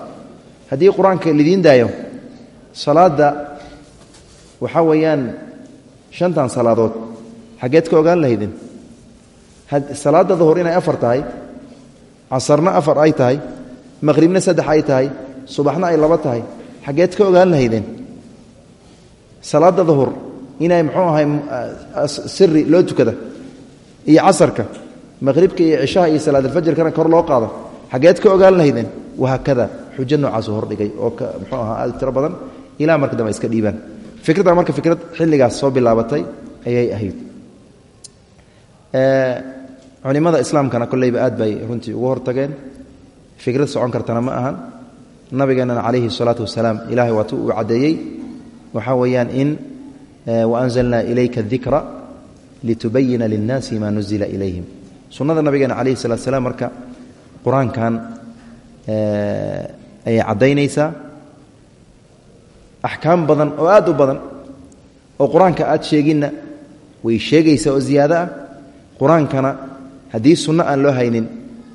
haddii qur'aanka lidiin daayo salaadda waxaa weeyaan shantan salaadood xaggeed ka ogaan lahaydin salaada duhur inay afar tahay casarna afar ay tahay maqhribna saddex ay tahay subaxna ay laba tahay xaggeed ka ogaan lahaydeen. Salaada duhur inay muxuu ahay siri loo tukada iyo casarka maqhribka iyo cishaha iyo salaadalfajrkana kor loo qaado xaggeed ka ogaan lahaydeen. Wahaakada xujo noocaasu hordhigay oo muxuu ahaa aad tiro badan ilaa marka dambe iska dhiibaan. Fikraddan marka fikrad xilligaas soo bilaabatay ayay ahayd culimada islaamkana kolleyba aad bay runtii ugu hortageen. Fikrad socon kartana ma ahan. Nabigeenana calayhi salaatu wasalaam ilahay waatu uu caddeeyey. Waxaa weeyaan in waanzalnaa ilayka dikra litubayina linnaasi maa nuzila ilayhim. Sunnada nabigeena calayhi salatu salaam marka qur'aankan ayay caddaynaysaa. Axkaam badan oo aad u badan oo qur'aanka aad sheeginna way sheegaysaa oo ziyaado ah. Qur'aankana haddii sunno aan loo haynin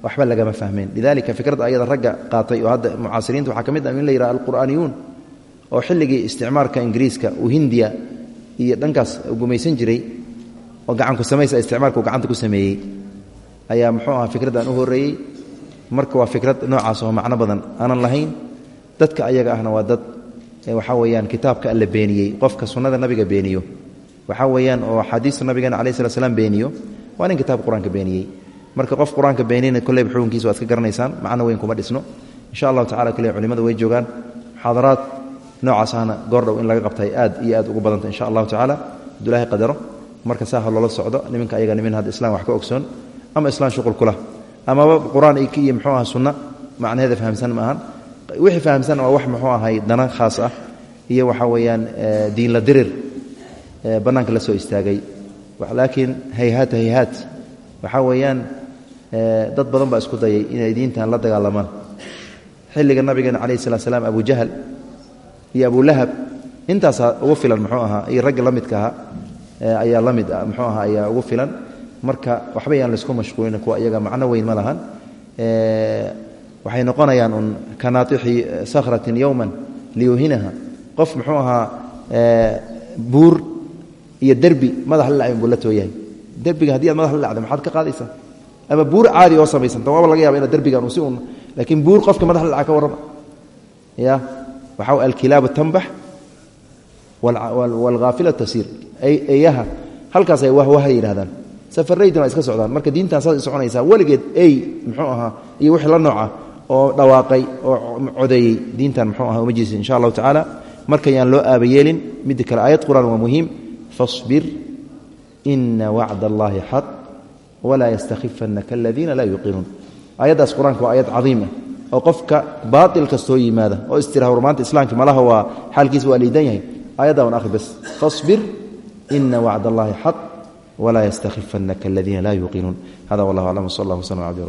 waxba lagama fahmeen lidalika fikradda ayada ragga qaatay oo hadda mucaasiriinta waxaa ka mid ah in la yidhaha alqur'aaniyuun oo xilligii isticmaarka ingiriiska uu hindiya iyo dhankaas gumaysan jiray oo gacanku samaysa isticmaalka uu gacanta ku sameeyey ayaa muxuu aha fikraddan u horreeyey. Marka waa fikrad noocaas oo macno badan aanan lahayn dadka ayaga ahna waa dad waxaa weeyaan kitaabka alla beeniyey qofka sunnada nabiga beeniyo. Waxaa weeyaan oo axaadiista nabigeena calayi slat slam beeniyo waa nin kitaabka qur'aanka beeniyey marka qof qur'aanka beeniyna kolleyba xukunkiisa waad ka garanaysaan macno weyn kuma dhisno. Insha allahu tacala kolley culimada way joogaan. Muxaadaraad noocaas ahna goordhow in laga qabtay aad iyo aad ugu badanta insha allahu tacaala. Hadduu qadaro. Marka saa loola socdo niminka ayaga nimin hadda islam wax ka ogsoon ama islaan shuqul ku amaba qur'aan iyo muxuu aha sunna macnaheeda fahamsan ma ahan. Wixii fahamsan waa wax muxuu ahay dana khaas ah iyo waxaa weeyaan diinla dirir bannaanka la soo istaagay laakiin hayhaat hayhaat waxaa weeyaan dad badan baa isku dayay inay diintan la dagaalamaan xilliga nabigeena calayhi salat slam abu jahl iyo abulahab intaasaa ugu filan muxuu ahaa iyo ragga la midka ahaa ayaa la mid ah muxuu ahaa ayaa ugu filan. Marka waxba yaan la isku mashquulin kuwa iyaga macno weyn ma lahan. Waxay noqonayaan un kanaatixi sakhratin yowman liyuhinaha. Qof muxuu ahaa buur iyo derbi madax la lacay buu la tooyahay. Derbiga haddii aad madax la lacda maxaad ka qaadaysaa? Ama buur caadi oo samaysanta waaba laga yaba ina derbigan si un laakiin buur qofka madax la laca ka warrama. Ya waxaa alkilaabu tanbax waalhaafila tasiir. Eeyaha halkaas ay wahwaha yidhahdaan safaraydan waa iska socdaan. Marka diintan saas soconaysaa weligeed ey muxuu ahaa iyo wixii la nooca oo dhawaaqay oo codeeyey. Diintan muxuu aha uma jiisin. Insha allahu tacaala marka yaan loo aabayeelin midda kale aayad qur'aan waa muhiim fasbir ina wacd allahi xaq walaa yastakifanaka aladiina laa yuqinuun aayaddaas qur'aanka waa aayad cadiim ah oo qofka baail kastoo yimaada oo istiraha maanta islaamka malaha waa xaalkiisa waa liidan yahay. Aayadda wan ahri bas fasbir ina wacd allahi xaq walaa yastakifanaka aladiina laa yuqinuun hada wallah aclam wsal allah wslam abdi